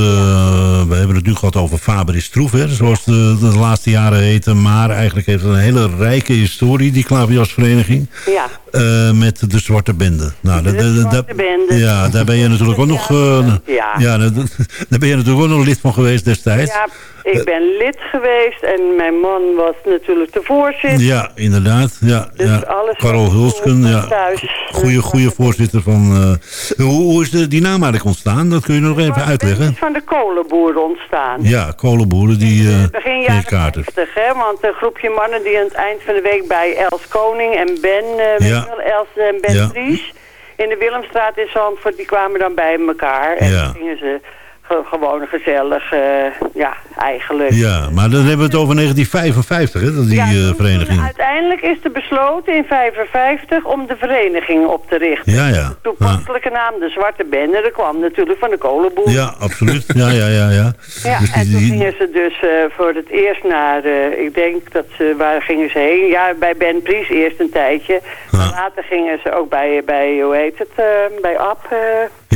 we hebben het nu gehad over Faber is Troef. Hè, zoals de, de laatste jaren heette. Maar eigenlijk heeft het een hele rijke historie, die klaverjasvereniging. Ja. Eh, met de Zwarte Bende. Nou, De Zwarte Bende. Ja, daar ben je natuurlijk ook nog... eh, Ja. ja, daar daar ben je natuurlijk ook nog lid van geweest destijds. Ja, ik ben lid geweest en mijn man was natuurlijk de voorzitter. Ja, inderdaad. Ja, Dus ja. alles Karel Hulsken, ja. thuis. Goeie, goede voorzitter van... eh, hoe, hoe is de, die naam eigenlijk ontstaan? Dat kun je nog even uitleggen. is van de kolenboeren ontstaan. Ja, kolenboeren die... eh Begin jaren kaarten. 50, hè? Want een groepje mannen die aan het eind van de week bij Els Koning en Ben, eh, Ja. Wel, Els en. Vries, in de Willemstraat in Zandvoort, die kwamen dan bij elkaar. En gingen ze gewoon gezellig, eh, ja, eigenlijk. Ja, maar dan hebben we het over 1955, hè, dat die eh, vereniging. Uiteindelijk is er besloten in 55 om de vereniging op te richten. Ja, ja. Toepasselijke naam, de Zwarte Bende, dat kwam natuurlijk van de kolenboer. Ja, absoluut. Ja, ja, ja, ja. Ja, Dus en toen gingen ze dus eh, voor het eerst naar, ik denk dat ze, waar gingen ze heen? Ja, bij Ben Pries eerst een tijdje. Maar later gingen ze ook bij, bij hoe heet het, bij AP, eh,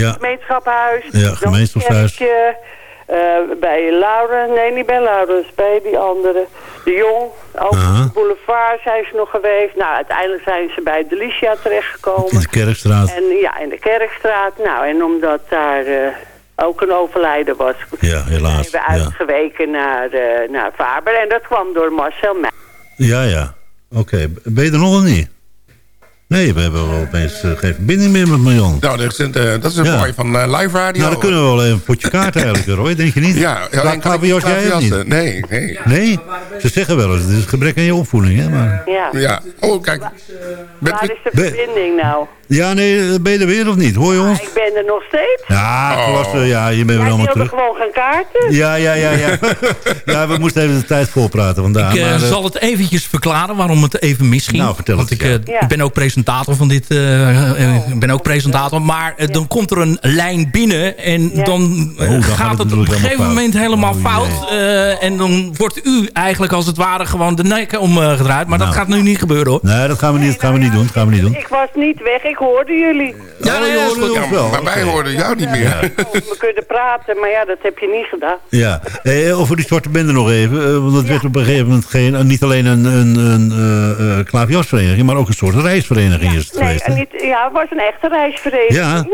Ja. gemeenschappenhuis. Ja, gemeenschapshuis. Eh, bij Laurens, nee niet bij Laurens, bij die andere. De Jong, ook de boulevard zijn ze nog geweest. Nou, uiteindelijk zijn ze bij Delicia terechtgekomen. In de Kerkstraat. En ja, in de Kerkstraat. Nou, en omdat daar eh, ook een overlijden was, Ja, helaas. zijn we uitgeweken naar, eh, naar Faber. En dat kwam door Marcel Meij. ja. ja. Oké, ben je er nog of niet? Nee, we hebben wel opeens eh, geen verbinding meer met Marjan. Nou, dat is, een, eh, dat is een Ja. mooi van eh, live radio. Nou, dan kunnen we wel even een potje kaart eigenlijk, Roy. Denk je niet? Ja, ja, dan kan ik jij niet? Nee, nee. Nee? Ze zeggen wel eens, het is gebrek aan je opvoeding, hè? Maar... Ja. Ja. Oh, kijk. Waar is de verbinding nou? Ja, nee, ben je er weer of niet? Hoor je ons? Ik ben er nog steeds. Ja, Oh. klasse, ja, je bent weer Jij allemaal terug. gewoon gaan kaarten. Ja, ja, ja, ja. ja, we moesten even de tijd volpraten vandaag. Ik maar, zal het eventjes verklaren waarom het even misging. Nou, vertel Want het, ik, ja. ik ben ook presentator van dit. eh, eh, ik ben ook presentator. Maar eh, dan komt er een lijn binnen. En Ja. dan Oh, dan gaat het het op een gegeven moment fout. helemaal Oh, fout. eh, en dan wordt u eigenlijk als het ware gewoon de nek omgedraaid. Maar dat Nou. gaat nu niet gebeuren hoor. Nee, dat gaan we niet, dat gaan we niet doen. Dat gaan we niet doen. Ik was niet weg, ik hoorde jullie. Ja, nee, je dat is hoorde goed. ons Ja, wel. maar wij hoorden jou niet meer. We kunnen praten, maar ja, dat heb je niet gedaan. Ja, eh, over die zwarte bende nog even. want het werd op een gegeven moment geen, niet alleen een, een, een eh, eh, klaverjasvereniging... maar ook een soort reisvereniging is het Nee, geweest. niet, ja, het was een echte reisvereniging. Ja.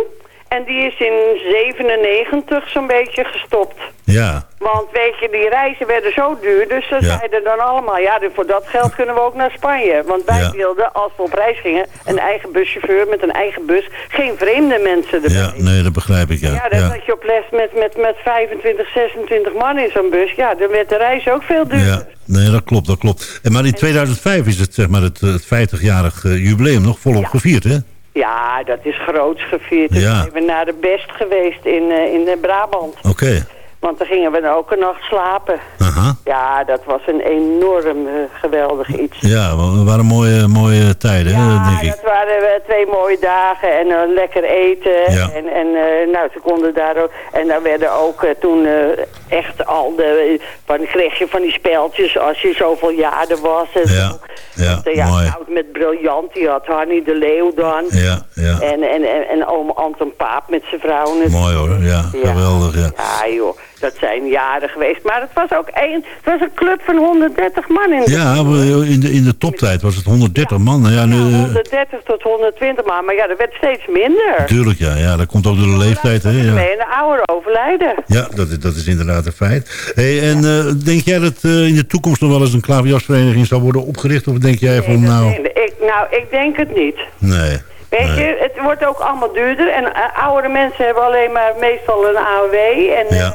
En die is in 97 zo'n beetje gestopt. Ja, Want weet je, die reizen werden zo duur, dus ze Ja. zeiden dan allemaal, ja, voor dat geld kunnen we ook naar Spanje. Want wij Ja. wilden, als we op reis gingen, een eigen buschauffeur met een eigen bus, geen vreemde mensen erbij. ja, nee, dat begrijp ik, ja. Ja, dat ja. dat je op les met, met, met 25, 26 man in zo'n bus, ja, dan werd de reis ook veel duurder. Ja, nee, dat klopt, dat klopt. En maar in 2005 is het, zeg maar, het, het 50-jarig eh, jubileum nog volop gevierd, hè? Ja, dat is groots gevierd. Dus Ja. zijn we naar de Best geweest in, eh, in Brabant. Oké, Want dan gingen we dan ook een nacht slapen. aha. Ja, dat was een enorm eh, geweldig iets. Ja, wa- waren mooie, mooie tijden, hè, Ja, denk ik. dat waren eh, twee mooie dagen en eh, lekker eten. Ja. En, en eh, nou, ze konden daar ook... En dan werden ook eh, toen eh, echt al de... Van, kreeg je van die speltjes als je zoveel jaren was. En Ja, zo. ja, eh, ja, mooi. Oud met briljant, die had Hanny de Leeuw dan. Ja, ja. En, en, en, en oom Anton Paap met zijn vrouw. natuurlijk. Mooi hoor, ja, geweldig, ja. Ja joh, dat zijn jaren geweest. Maar het was ook één, het was een club van 130 man in de Ja, maar in de, in de toptijd was het 130 man. Ja, nu, eh, 130 tot 120 man, maar ja, dat werd steeds minder. Natuurlijk, ja, ja. Dat komt ook door de leeftijd, hè. Ja, en de ouderen overlijden. ja dat, is- dat is inderdaad een feit. Hey, en eh, denk jij dat eh, in de toekomst nog wel eens een klaverjasvereniging zou worden opgericht? Of denk jij van, nou... Nee, ik, nou, ik denk het niet. Nee. Weet nee. je, het wordt ook allemaal duurder. En eh, oudere mensen hebben alleen maar meestal een AOW. En, Ja.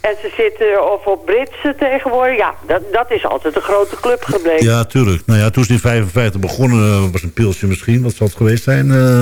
Eh, en ze zitten of op Britsen tegenwoordig. Ja, dat, dat is altijd een grote club gebleven. Ja, tuurlijk. Nou ja, toen ze in 55 begonnen, eh, was een pilsje misschien. Wat zal het geweest zijn? Eh,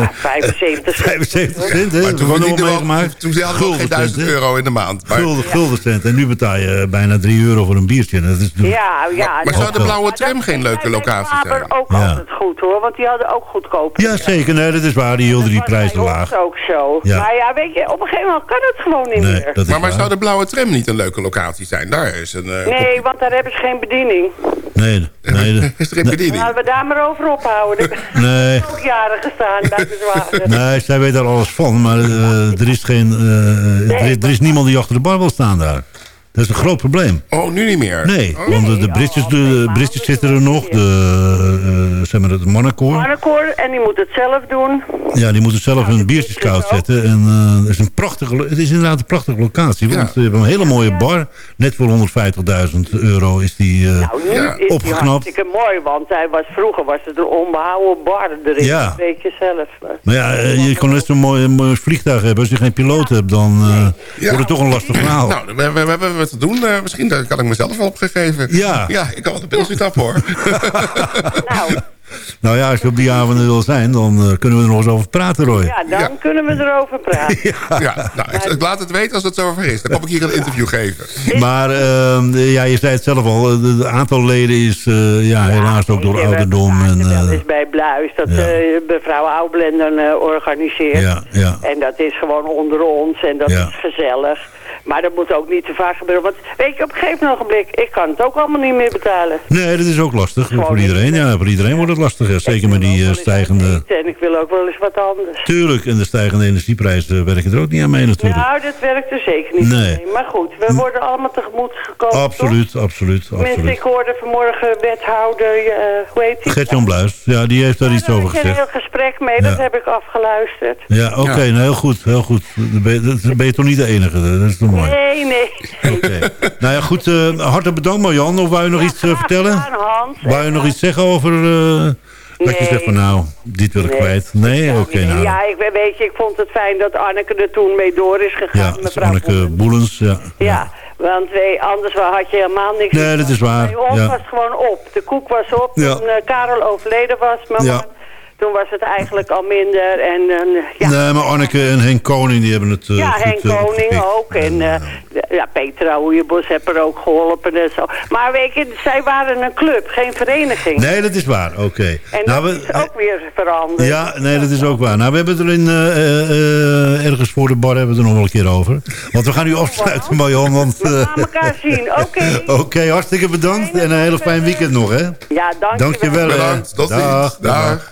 eh, 75 cent. 75 cent, hè? Maar toen we ook- meegemaakt? toen hadden we ook geen Gulden 1000 cent, hè? euro in de maand. Maar, Gulden, gulden cent. En nu betaal je eh, bijna 3 euro voor een biertje. Dat is natuurlijk... Ja, ja. maar zou de blauwe tram geen leuke locatie Maar zijn? ook Ja. altijd goed hoor, want die hadden ook goedkoop. Ja, zeker. Nee, dat is waar. Die hielden die Dat prijzen laag. ons ook zo. Ja. Maar ja, weet je, op een gegeven moment kan het gewoon niet Nee, meer. dat is Maar, maar zou de blauwe tram niet een leuke locatie zijn? Daar is een... eh, Nee, want daar hebben ze geen bediening. Nee, nee, de- Is er geen bediening? Laten we daar maar over ophouden. Ik heb nee. ook jaren gestaan bij de. Nee, zij weet daar alles van, maar eh, er, is geen, eh, er, is- er is niemand die achter de bar wil staan daar. Dat is een groot probleem. Oh, nu niet meer? Nee, Oh. want de, de Britjes, de, Britjes zitten er nog, de, zeg maar het mannenkoor. Mannenkoor, en die moet het zelf doen. Ja, die moeten zelf hun biertjes koud zetten. En eh, het, is een prachtige, het is inderdaad een prachtige locatie. Want Ja. we hebben een hele mooie bar. Net voor 150.000 euro is die eh, Nou, nu Ja. is opgeknapt. hartstikke mooi, want hij was, vroeger was het een onbehouden bar erin. Ja. Weet je zelf. Maar ja, eh, je kan net zo'n mooi, mooi vliegtuig hebben. Als je geen piloot hebt, dan eh, wordt het toch een lastig verhaal. Nou, we, we, we hebben wat te doen. Eh, misschien kan ik mezelf wel opgegeven. Ja. Ja, ik kan wel de pilsje tappen hoor. Nou, Nou ja, als je op die avonden wil zijn, dan eh, kunnen we er nog eens over praten, Roy. Ja, dan kunnen we erover praten. Ja, nou, ik, ik laat het weten als het zover is. Dan kom ik hier een interview geven. Maar ehm, ja, je zei het zelf al, het aantal leden is eh, ja, helaas ook door ouderdom. En, Dat eh, is bij Bluis, dat ja. eh, mevrouw Oudblenden eh, organiseert. Ja, ja. En dat is gewoon onder ons en dat Ja. is gezellig. Maar dat moet ook niet te vaak gebeuren. Want weet je, op een gegeven ogenblik, ik kan het ook allemaal niet meer betalen. nee, dat is ook lastig voor iedereen. Ja, voor iedereen wordt het lastig. hè. Zeker met die eh, stijgende... En ik wil ook wel eens wat anders. Tuurlijk, en de stijgende energieprijzen werken er ook niet aan mee natuurlijk. Nou, dat werkt er zeker niet Nee. mee. Maar goed, we worden allemaal tegemoet gekomen. Absoluut, absoluut, Tenminste, ik absoluut. hoorde vanmorgen wethouder, eh hoe heet die? Gert-Jan Bluis, ja, die heeft daar iets over Ik heb een gezegd. heel gesprek mee, Ja. dat heb ik afgeluisterd. Ja, oké, nou, heel goed, heel goed. Dan ben, je, dan ben je toch niet de enige, dat is toch mooi. Nee, nee. Nou ja, goed, eh, hartelijk bedankt Marjan. Of wou je nog iets eh, vertellen? Wou je nog iets zeggen over... eh, dat je zegt van nou, dit wil ik kwijt. Nee? Oké, nou. Ja, ik weet je, ik vond het fijn dat Anneke er toen mee door is gegaan, Ja, mevrouw Anneke Boelens, ja. Ja, want wij, anders had je helemaal niks. Nee, dat is waar, ja. was het gewoon op. De koek was op. Toen eh, Karel overleden was, maar Ja. toen was het eigenlijk al minder. En eh, ja, Nee, maar Anneke en Henk Koning, die hebben het eh, ja, goed, Henk eh, Koning. Ook. En uh, ja, Petra Hoeiebos heeft er ook geholpen en zo. Maar weet je, zij waren een club, geen vereniging. Nee, dat is waar, oké. En Nou, dat we- is ook weer veranderd. Ja, nee, dat is ook waar. Nou, we hebben het er in, eh, eh, eh, ergens voor de bar hebben we het er nog wel een keer over. Want we gaan nu afsluiten, Marjan. Want, We eh, gaan elkaar zien, oké. Oké, hartstikke bedankt en een hele fijn weekend nog, hè? Ja, dankjewel. Dankjewel. hè. Bedankt, tot ziens. Dag. Dag.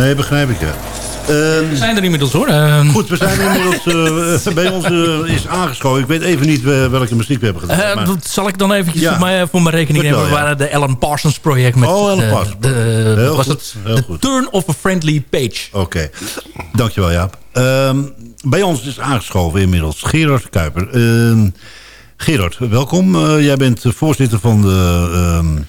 Nee, begrijp ik, ja. Ehm, We zijn er inmiddels hoor. Ehm, Goed, we zijn inmiddels eh, bij ons eh, is aangeschoven. Ik weet even niet eh, welke muziek we hebben gedaan. eh, maar- dat zal ik dan eventjes Ja. voor, mij, voor mijn rekening nemen. We ja. waren de Alan Parsons project. Met, Oh, Alan eh, Parsons. De, Heel was goed, het de goed. Turn of a Friendly Page. Oké, dankjewel Jaap. Ehm, bij ons is aangeschoven inmiddels Gerard Kuiper. Gerard, welkom. Eh, jij bent voorzitter van de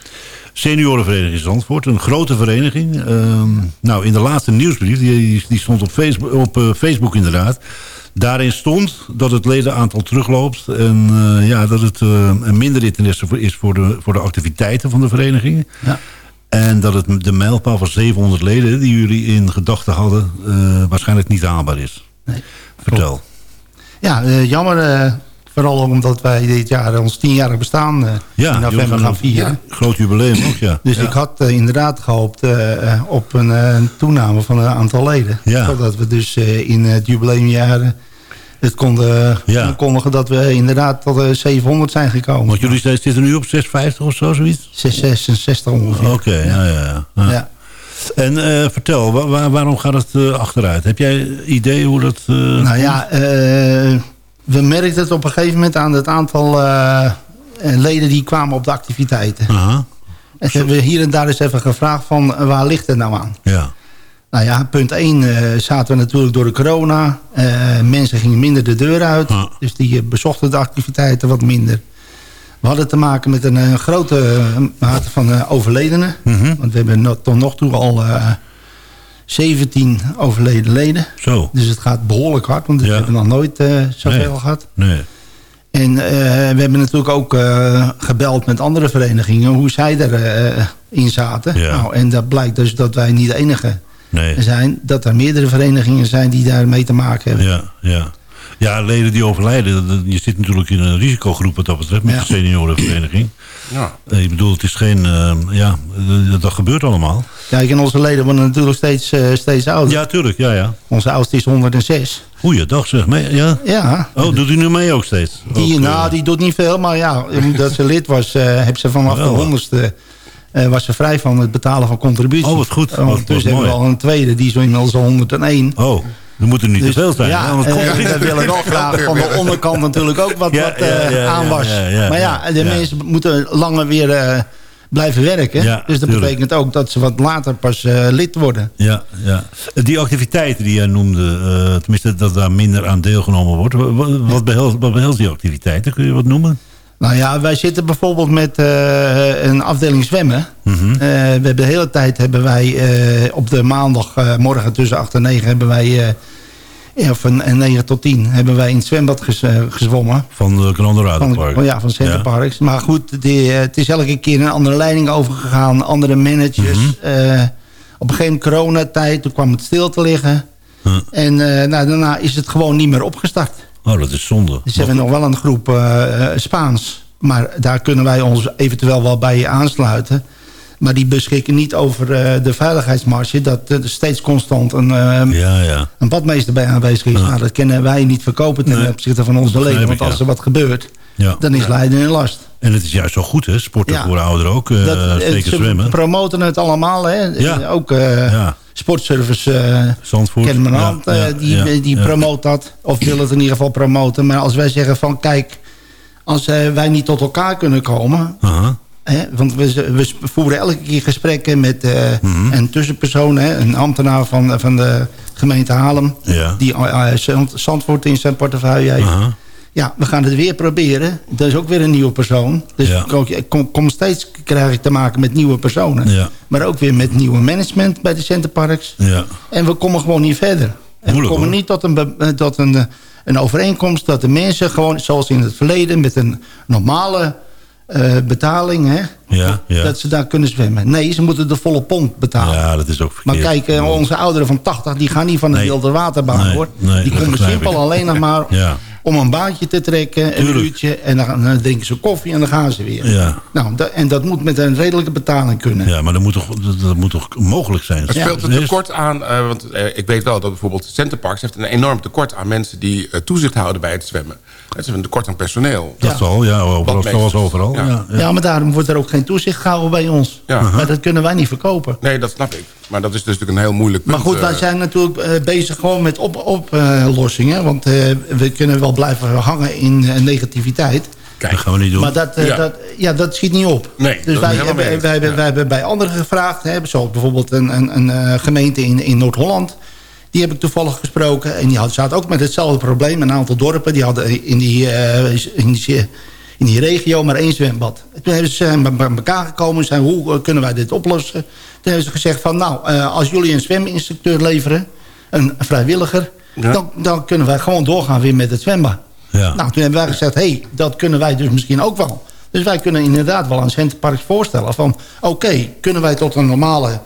Seniorenvereniging Zandvoort. Een grote vereniging. Ehm, nou, in de laatste nieuwsbrief, die, die stond op Facebook, op, eh, Facebook inderdaad... Daarin stond dat het ledenaantal terugloopt. En eh, ja, dat het eh, een minder interesse is voor de, voor de activiteiten van de vereniging. Ja. En dat het de mijlpaal van 700 leden die jullie in gedachten hadden... eh, waarschijnlijk niet haalbaar is. Vertel. Ja, eh, jammer. Vooral omdat wij dit jaar ons tienjarig bestaan eh, Ja, in november gaan vieren. Ja, groot jubileum ook, ja. Dus Ja. ik had eh, inderdaad gehoopt eh, op een toename van een aantal leden. Ja. Zodat we dus in het jubileumjaar het konden Ja. kondigen dat we inderdaad tot eh, 700 zijn gekomen. Want jullie zijn- zitten nu op 650 of zo, zoiets? 666 ongeveer. Oké, ja, ja, ja. ja. En vertel, wa- wa- waarom gaat het achteruit? Heb jij idee hoe dat... eh, Nou ja, we merkten het op een gegeven moment aan het aantal eh, eh, leden die kwamen op de activiteiten. Aha, En ze hebben hier en daar eens even gevraagd van eh, waar ligt het nou aan? ja. Nou ja, punt 1 zaten we natuurlijk door de corona. Mensen gingen minder de deur uit. Ja. Dus die bezochten de activiteiten wat minder. We hadden te maken met een, grote mate van overledenen. Mhm. Want we hebben tot nog toe al 17 overleden leden. Zo. Dus het gaat behoorlijk hard. Want we Ja. hebben nog nooit eh, zoveel Nee. gehad. Nee. En eh, we hebben natuurlijk ook eh, gebeld met andere verenigingen... hoe zij erin in zaten. Ja. Nou, en dat blijkt dus dat wij niet de enige Nee. zijn. Dat er meerdere verenigingen zijn die daarmee te maken hebben. Ja, ja. Ja, leden die overlijden. Je zit natuurlijk in een risicogroep wat dat betreft met Ja. de seniorenvereniging. Ja. Eh, Ik bedoel, het is geen... eh, ja, eh, dat gebeurt allemaal. Kijk, en onze leden worden natuurlijk steeds, eh, steeds ouder. Ja, tuurlijk, ja, ja. Onze oudste is 106. Goeiedag zeg. Mee, ja? Ja. Oh, doet u nu mee ook steeds? Die, Ook, nou, die doet niet veel, maar ja, omdat ze lid was, eh heb ze vanaf de honderdste was ze vrij van het betalen van contributie. Oh, wat goed. Uh, Wat- wat ondertussen hebben we al een tweede, die is inmiddels al 101. Oh, er moet er niet Dus, te veel zijn. ja, eh, komt er niet we willen wel graag van de onderkant natuurlijk ook wat, Ja, wat ja, eh, aanwas. ja, ja, maar ja, de Ja. mensen moeten langer weer eh, blijven werken. Ja, dus dat tuurlijk. betekent ook dat ze wat later pas eh, lid worden. Ja, ja. Die activiteiten die jij noemde, eh, tenminste dat daar minder aan deelgenomen wordt. wa- wa- Wat behelst, wat behelst die activiteiten? Kun je wat noemen? Nou ja, wij zitten bijvoorbeeld met eh, een afdeling zwemmen. Mhm. Eh, we hebben de hele tijd hebben wij eh, op de maandagmorgen tussen 8 en 9 hebben wij... ja, van 9 tot 10 hebben wij in het zwembad gezwommen. Van de Van, Kronenradenpark. ja, van Centerparks. Maar goed, die, het is elke keer een andere leiding overgegaan. Andere managers. Mhm. Op een gegeven moment coronatijd, toen kwam het stil te liggen. Huh. En nou, daarna is het gewoon niet meer opgestart. Oh, dat is zonde. Dus we hebben nog wel een groep eh, eh, Spaans. Maar daar kunnen wij ons eventueel wel bij aansluiten. Maar die beschikken niet over eh, de veiligheidsmarge. Dat er steeds constant een, eh, Ja, ja. een badmeester bij aanwezig is. Ja. Nou, dat kunnen wij niet verkopen ten Nee. opzichte van onze leden. Want als ja. er wat gebeurt, ja. dan is Leiden in last. En het is juist zo goed, hè? Sporten Ja. voor de ouderen ook. eh Dat, zeker ze zwemmen. promoten het allemaal. Hè? Ja. Ook eh, Ja. Sportservice Zandvoort. Kennemerland, Ja, ja, die, ja, die promoot dat. Of wil het in ieder geval promoten. Maar als wij zeggen van kijk, als eh, wij niet tot elkaar kunnen komen... Hè, want we, we voeren elke keer gesprekken met Mhm. een tussenpersoon... Hè, een ambtenaar van, van de gemeente Haarlem... Die Zand- Zandvoort in zijn portefeuille heeft. Ja, we gaan het weer proberen. Dat is ook weer een nieuwe persoon. Dus Ja. ik, kom, kom steeds krijg ik te maken met nieuwe personen. Ja. Maar ook weer met nieuwe management bij de Centerparks. Ja. En we komen gewoon niet verder. En we komen hoor. niet tot, een, eh, tot een, eh, een overeenkomst... dat de mensen gewoon, zoals in het verleden... met een normale eh, betaling... Hè, Ja, ja. dat ze daar kunnen zwemmen. Nee, ze moeten de volle pond betalen. Ja, dat is ook Maar verkeerd. kijk, eh, onze ouderen van 80, die gaan niet van de Nee. wilde waterbaan, Nee, hoor. nee, die komen simpel alleen nog maar Ja. Om een baantje te trekken, een uurtje... en dan, dan drinken ze koffie en dan gaan ze weer. Ja. Nou, da- en dat moet met een redelijke betaling kunnen. Ja, maar dat moet toch, dat, dat moet toch mogelijk zijn? Ja. speelt een tekort aan, eh, want eh, ik weet wel dat bijvoorbeeld Centerparks heeft een enorm tekort aan mensen die eh, toezicht houden bij het zwemmen. Ze hebben een tekort aan personeel. Dat zal, ja, overal, zoals overal. Ja. Ja. Ja. Ja, maar daarom wordt er ook geen toezicht gehouden bij ons. Ja. Maar dat kunnen wij niet verkopen. Nee, dat snap ik. Maar dat is dus natuurlijk een heel moeilijk punt. Maar goed, wij eh. zijn natuurlijk eh, bezig gewoon met oplossingen. want eh, we kunnen wel blijven hangen in negativiteit. Dat gaan we niet doen. Maar dat, Ja. dat, ja, dat schiet niet op. Nee, dat dus wij hebben, wij, hebben, Ja. wij hebben bij anderen gevraagd. Hè, zoals bijvoorbeeld een, een, een eh, gemeente in, in Noord-Holland. Die heb ik toevallig gesproken. En die had, zaten ook met hetzelfde probleem. Een aantal dorpen die hadden in die, eh, in die, in die regio maar één zwembad. En Toen hebben ze eh, bij elkaar gekomen en zeiden... hoe eh, kunnen wij dit oplossen? Toen hebben ze gezegd van... nou, eh, als jullie een zweminstructeur leveren... een vrijwilliger... Dan, dan kunnen wij gewoon doorgaan weer met het zwembad. Ja. Nou, toen hebben wij gezegd, hé, hey, dat kunnen wij dus misschien ook wel. Dus wij kunnen inderdaad wel aan Centerparks voorstellen van... oké, kunnen wij tot een normale eh,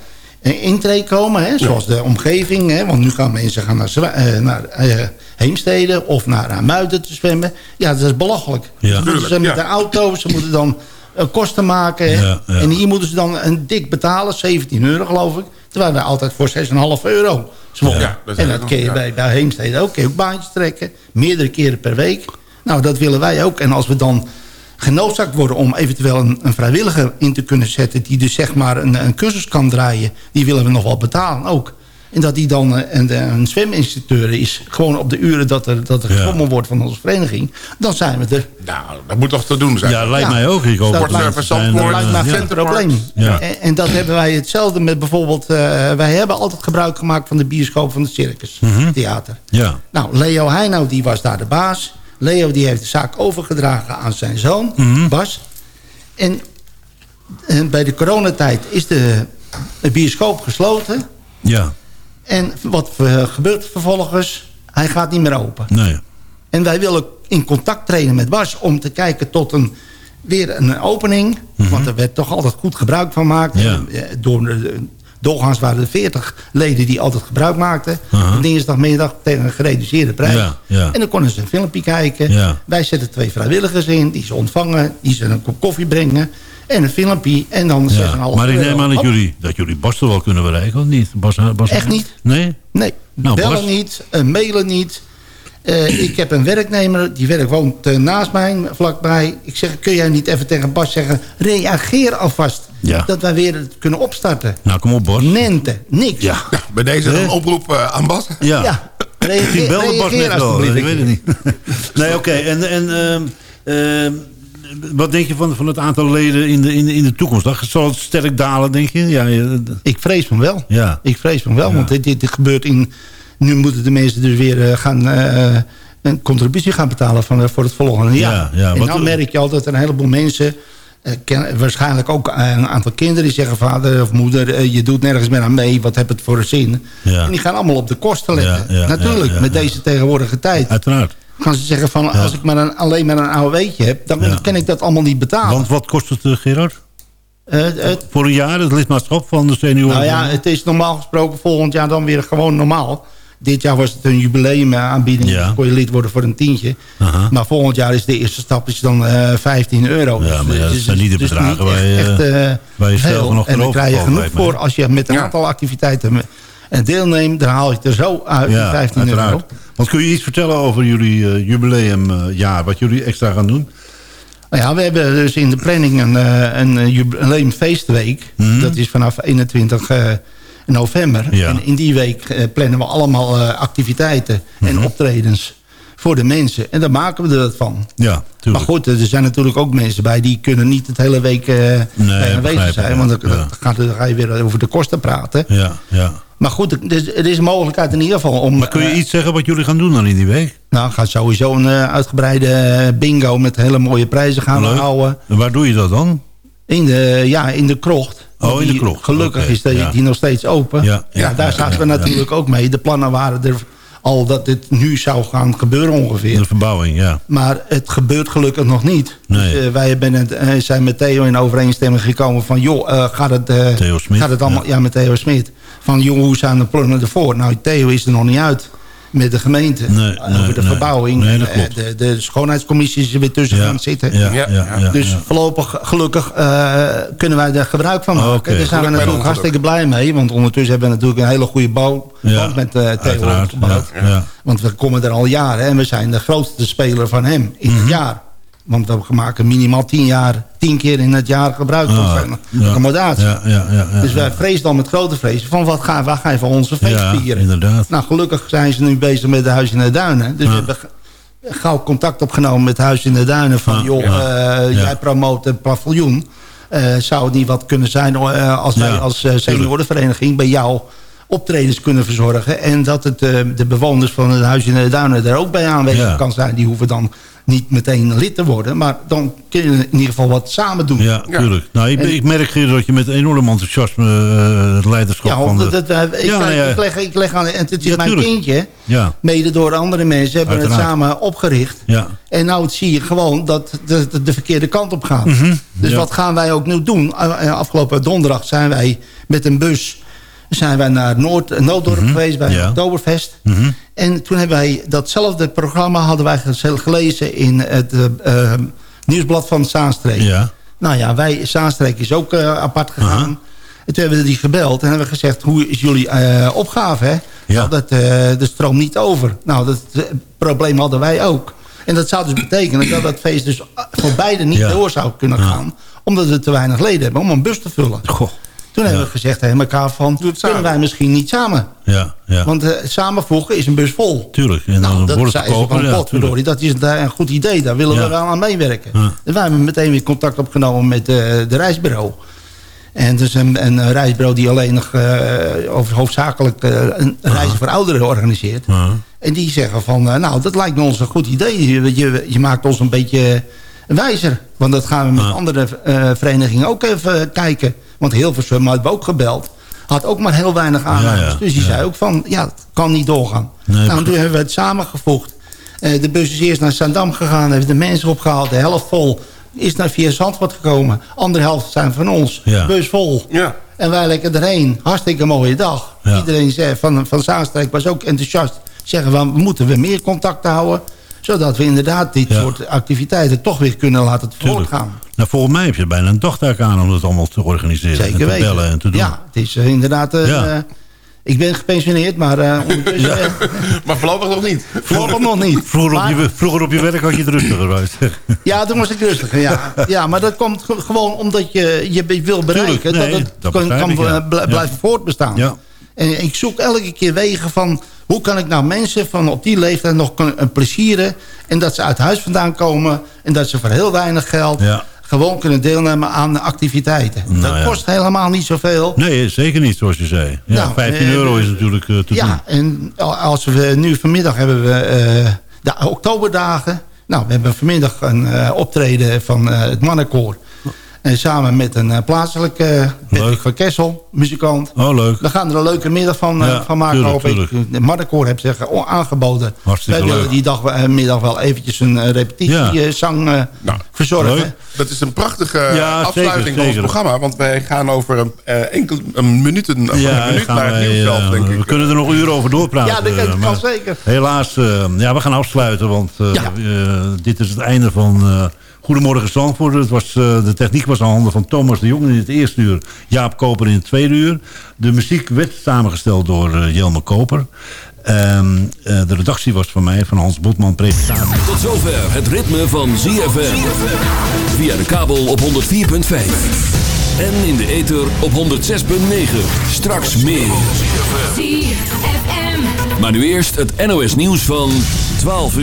intree komen, hè, zoals de omgeving. Hè, want nu gaan mensen gaan naar, eh, naar eh, Heemstede of naar uh, Muiden te zwemmen. Ja, dat is belachelijk. Ja. Ze moeten ze met de auto, ze moeten dan eh, kosten maken. hè. Ja, ja. En hier moeten ze dan een dik betalen, 17 euro geloof ik. Terwijl wij altijd voor 6,5 euro zwommen. Ja, dat en dat kun je bij, bij Heemstede ook. Kun je ook baantjes trekken, meerdere keren per week. Nou, dat willen wij ook. En als we dan genoodzaakt worden om eventueel een, een vrijwilliger in te kunnen zetten... die dus zeg maar een, een cursus kan draaien, die willen we nog wel betalen ook. En dat die dan eh, een, een zweminstructeur is, gewoon op de uren dat er, dat er Ja. wordt van onze vereniging... dan zijn we er. Nou, dat moet toch te doen zijn? Ja, lijkt Ja. mij ook. Ik hoop Dat lijkt- dat lijkt mij ja. geen probleem. Ja. En, en dat hebben wij hetzelfde met bijvoorbeeld... eh, wij hebben altijd gebruik gemaakt van de bioscoop van het Circus Mhm. Theater. Ja. Nou, Leo Heino die was daar de baas. Leo die heeft de zaak overgedragen aan zijn zoon, Mhm. Bas. En, en bij de coronatijd is de, de bioscoop gesloten. Ja. En wat eh, gebeurt vervolgens? Hij gaat niet meer open. Nee. En wij willen in contact treden met Bas... om te kijken tot een, weer een opening. Want er werd toch altijd goed gebruik van gemaakt. Mhm. Ja. Eh, door de, doorgaans waren er 40 leden die altijd gebruik maakten. Dinsdagmiddag tegen een gereduceerde prijs. Ja, ja. En dan konden ze een filmpje kijken. Ja. Wij zetten twee vrijwilligers in die ze ontvangen. Die ze een kop koffie brengen. En een filmpje. En dan 6,5 Ja. Maar ik neem aan dat jullie, dat jullie Bas toch wel kunnen bereiken, of niet? Bas, Bas, Echt niet. Nee? Nee, Nou, bellen Bas. niet, eh, mailen niet. Eh, ik heb een werknemer, die werkt woont eh, naast mij, vlakbij. Ik zeg, kun jij niet even tegen Bas zeggen... reageer alvast, Ja. dat wij weer het kunnen opstarten. Nou, kom op, Bas. Nente, niks. Ja. Ja, bij deze een oproep eh, aan Bas. Ja. Ja, reageer, belde Bas reageer net wel, ik weet het niet. nee, oké. En, en ehm, ehm, wat denk je van, van het aantal leden in de, in de, in de toekomst? Dat Zal het sterk dalen, denk je? Ja, je- Ik vrees van wel. Ja. Ik vrees van wel, Ja. want dit, dit gebeurt in... Nu moeten de mensen dus weer eh, gaan... eh, een contributie gaan betalen van, eh, voor het volgende jaar. Ja, ja, en nou merk je al dat er een heleboel mensen... ken- waarschijnlijk ook een aantal kinderen die zeggen... vader of moeder, je doet nergens meer aan mee. Wat heb het voor een zin? Ja. En die gaan allemaal op de kosten letten. Natuurlijk, met deze tegenwoordige tijd. Uiteraard. Gaan ze zeggen van... als ik maar een, alleen maar een AOW'tje heb... dan kan ik dat allemaal niet betalen. Want wat kost het, Gerard? Het, Voor een jaar, het lidmaatschap van de senioren? Nou ja, het is normaal gesproken volgend jaar dan weer gewoon normaal. Dit jaar was het een jubileumumaanbieding. Ja. Dan kon je lid worden voor een tientje. Aha. Maar volgend jaar is de eerste stap is dan eh 15 euro. Ja, maar ja, dat Dus- zijn niet de dus bedragen niet waar je, echt, eh, waar je snel veel. genoeg En dan krijg je genoeg voor als je met een Ja. aantal activiteiten en deelneemt. Dan haal je het er zo uit, die Ja, 15 uiteraard. euro. Want kun je iets vertellen over jullie eh, jubileumjaar? wat jullie extra gaan doen? Nou ja, we hebben dus in de planning een, een jubileumfeestweek. Mhm. Dat is vanaf 21 eh, november. Ja. En in die week eh, plannen we allemaal eh, activiteiten en Mhm. optredens voor de mensen. En daar maken we er wat van. Ja, Maar tuurlijk. goed, er zijn natuurlijk ook mensen bij... die kunnen niet het hele week eh bij aanwezig zijn. ja. Want dan, Ja. gaat, dan ga je weer over de kosten praten. Ja, ja. Maar goed, er is, er mogelijkheid in ieder geval om... Maar kun je iets zeggen wat jullie gaan doen dan in die week? nou, gaat sowieso een uitgebreide bingo... met hele mooie prijzen gaan Leuk. houden. En waar doe je dat dan? In de, ja, in de krocht. Oh, in de. Gelukkig is die, ja. die nog steeds open. Ja, Ja, ja, daar ja, zaten ja, we natuurlijk ook mee. De plannen waren er al dat dit nu zou gaan gebeuren ongeveer. De verbouwing, ja. Maar het gebeurt gelukkig nog niet. Nee. Dus, eh, wij hebben het, eh, zijn met Theo in overeenstemming gekomen van... joh, eh, gaat, het, Theo Smit, gaat het allemaal... Ja, met Theo Smit. Van joh, hoe zijn de plannen ervoor? Nou, Theo is er nog niet uit met de gemeente. Nee, over nee, de nee. verbouwing. Nee, dat Eh, klopt. De, de schoonheidscommissie is er weer tussen Ja, gaan zitten. ja, ja, ja, ja, dus ja. voorlopig, gelukkig, eh, kunnen wij er gebruik van maken. Oké. Daar zijn we natuurlijk hartstikke blij mee. Want ondertussen hebben we natuurlijk een hele goede bouw, met eh Theo ja. Want we komen er al jaren en we zijn de grootste speler van hem in Mhm. het jaar. Want we maken minimaal tien, jaar, tien keer in het jaar gebruik van Ah, ja. accommodatie. Ja, ja, dus wij vrezen dan met grote vrezen van wat gaan, waar gaan voor onze feest Ja, vieren. inderdaad. Nou, gelukkig zijn ze nu bezig met de Huis in de Duinen. Dus we hebben gauw contact opgenomen met Huis in de Duinen. Van, Ja, joh, eh, jij promoot een paviljoen. Eh, zou het niet wat kunnen zijn eh, als wij als seniorenvereniging bij jou optredens kunnen verzorgen. En dat het, de bewoners van het Huis in de Duinen er ook bij aanwezig kan zijn. Die hoeven dan niet meteen lid te worden. Maar dan kun je in ieder geval wat samen doen. Ja, tuurlijk. Nou, ik, merk Geert, dat je met enorm enthousiasme eh, het leiderschap Ja, van de... eh, ik, Ja, ja. ik, leg, ik leg aan, en het is mijn tuurlijk. kindje, Ja, mede door andere mensen, hebben we het Uiteraard. samen opgericht. ja. En nou zie je gewoon dat de, de, de verkeerde kant op gaat. Mhm, Dus wat gaan wij ook nu doen? Uh, Afgelopen donderdag zijn wij met een bus zijn wij naar Noord, Nooddorp geweest bij Mhm. ja. Oktoberfest. Mhm. En toen hebben wij datzelfde programma hadden wij ge- gelezen in het eh, eh, nieuwsblad van Zaanstreek. Ja. Nou ja, wij, Zaanstreek is ook eh, apart gegaan. En toen hebben we die gebeld en hebben gezegd... hoe is jullie eh, opgave, hè? Ja. Dat de stroom niet over. Nou, dat probleem hadden wij ook. En dat zou dus betekenen dat dat feest dus voor beide niet Ja. door zou kunnen gaan. Omdat we te weinig leden hebben om een bus te vullen. Goh. Toen hebben we gezegd tegen elkaar van... kunnen wij misschien niet samen? Ja, ja. Want eh, samenvoegen is een bus vol. tuurlijk. En dan Nou, dat wordt het Ja, potverdorie, tuurlijk. dat is een, een goed idee. Daar willen Ja. we wel aan meewerken. Ja. En wij hebben meteen weer contact opgenomen met eh, de reisbureau. En dus een, een reisbureau die alleen nog eh, over hoofdzakelijk eh, een reizen voor ouderen organiseert. En die zeggen van, nou, dat lijkt me ons een goed idee. Je, je, je maakt ons een beetje wijzer. Want dat gaan we met Ja. andere eh, verenigingen ook even kijken. Want Hilversum had we ook gebeld. Had ook maar heel weinig aanhangers. Ja, ja, Dus die ja. zei ook van, ja, het kan niet doorgaan. Nee, nou, toen hebben we het samengevoegd. Eh, de bus is eerst naar Zandam gegaan. Heeft de mensen opgehaald. De helft vol is naar via Zandvoort gekomen. Andere helft zijn van ons. Ja. Bus vol. Ja. En wij lekker erheen. Hartstikke mooie dag. Ja. Iedereen zei, van, van Zaanstreek was ook enthousiast. Zeggen we, moeten we meer contact houden? Zodat we inderdaad dit Ja. soort activiteiten toch weer kunnen laten voortgaan. Nou, volgens mij heb je bijna een dagtaak aan om dat allemaal te organiseren. en Zeker te weten. bellen en te doen. Ja, het is eh, inderdaad... eh, Ja. eh, ik ben gepensioneerd, maar ondertussen... Maar voorlopig nog niet. voorlopig nog niet. Vroeger, Maar- op je, vroeger op je werk had je het rustiger uit. Ja, toen was ik rustiger, ja. ja maar dat komt ge- gewoon omdat je, je wil bereiken... Nee, dat het dat kan, kan ik, ja. bl- bl- Ja. blijven voortbestaan. Ja. En ik zoek elke keer wegen van... hoe kan ik nou mensen van op die leeftijd nog kunnen eh, plezieren... en dat ze uit huis vandaan komen... en dat ze voor heel weinig geld... Ja. gewoon kunnen deelnemen aan activiteiten. Nou dat ja. kost helemaal niet zoveel. Nee, zeker niet, zoals je zei. Ja, Nou, 15 eh, euro is natuurlijk eh, te doen. Ja, en als we nu vanmiddag hebben we de oktoberdagen. Nou, we hebben vanmiddag een optreden van het mannenkoor. En samen met een eh, plaatselijke Patrick van Kessel, muzikant. Oh, leuk. We gaan er een leuke middag van, eh, Ja, van maken, tuurlijk, ik. tuurlijk. Heeft zich oh, aangeboden. Hartstikke Wij willen die dag, eh, middag wel eventjes een eh, repetitiezang eh Nou, verzorgen. leuk. Dat is een prachtige Ja, afsluiting zeker, van ons programma. Want wij gaan over een, eh, enkel, een minuut, een, een Ja, minuut gaan naar het nieuws zelf, eh, denk ik. We kunnen er nog uren over doorpraten. Ja, dat kan- eh, maar zeker. Helaas, eh, ja, we gaan afsluiten, want eh, Ja. eh, dit is het einde van eh, Goedemorgen Zandvoort. Het was, eh, de techniek was aan handen van Thomas de Jong in het eerste uur. Jaap Koper in het tweede uur. De muziek werd samengesteld door eh, Jelme Koper. Ehm, eh, de redactie was van mij, van Hans Botman, presentatie. Tot zover het ritme van ZFM. Via de kabel op 104.5. En in de ether op 106.9. Straks meer. Maar nu eerst het NOS nieuws van 12 uur.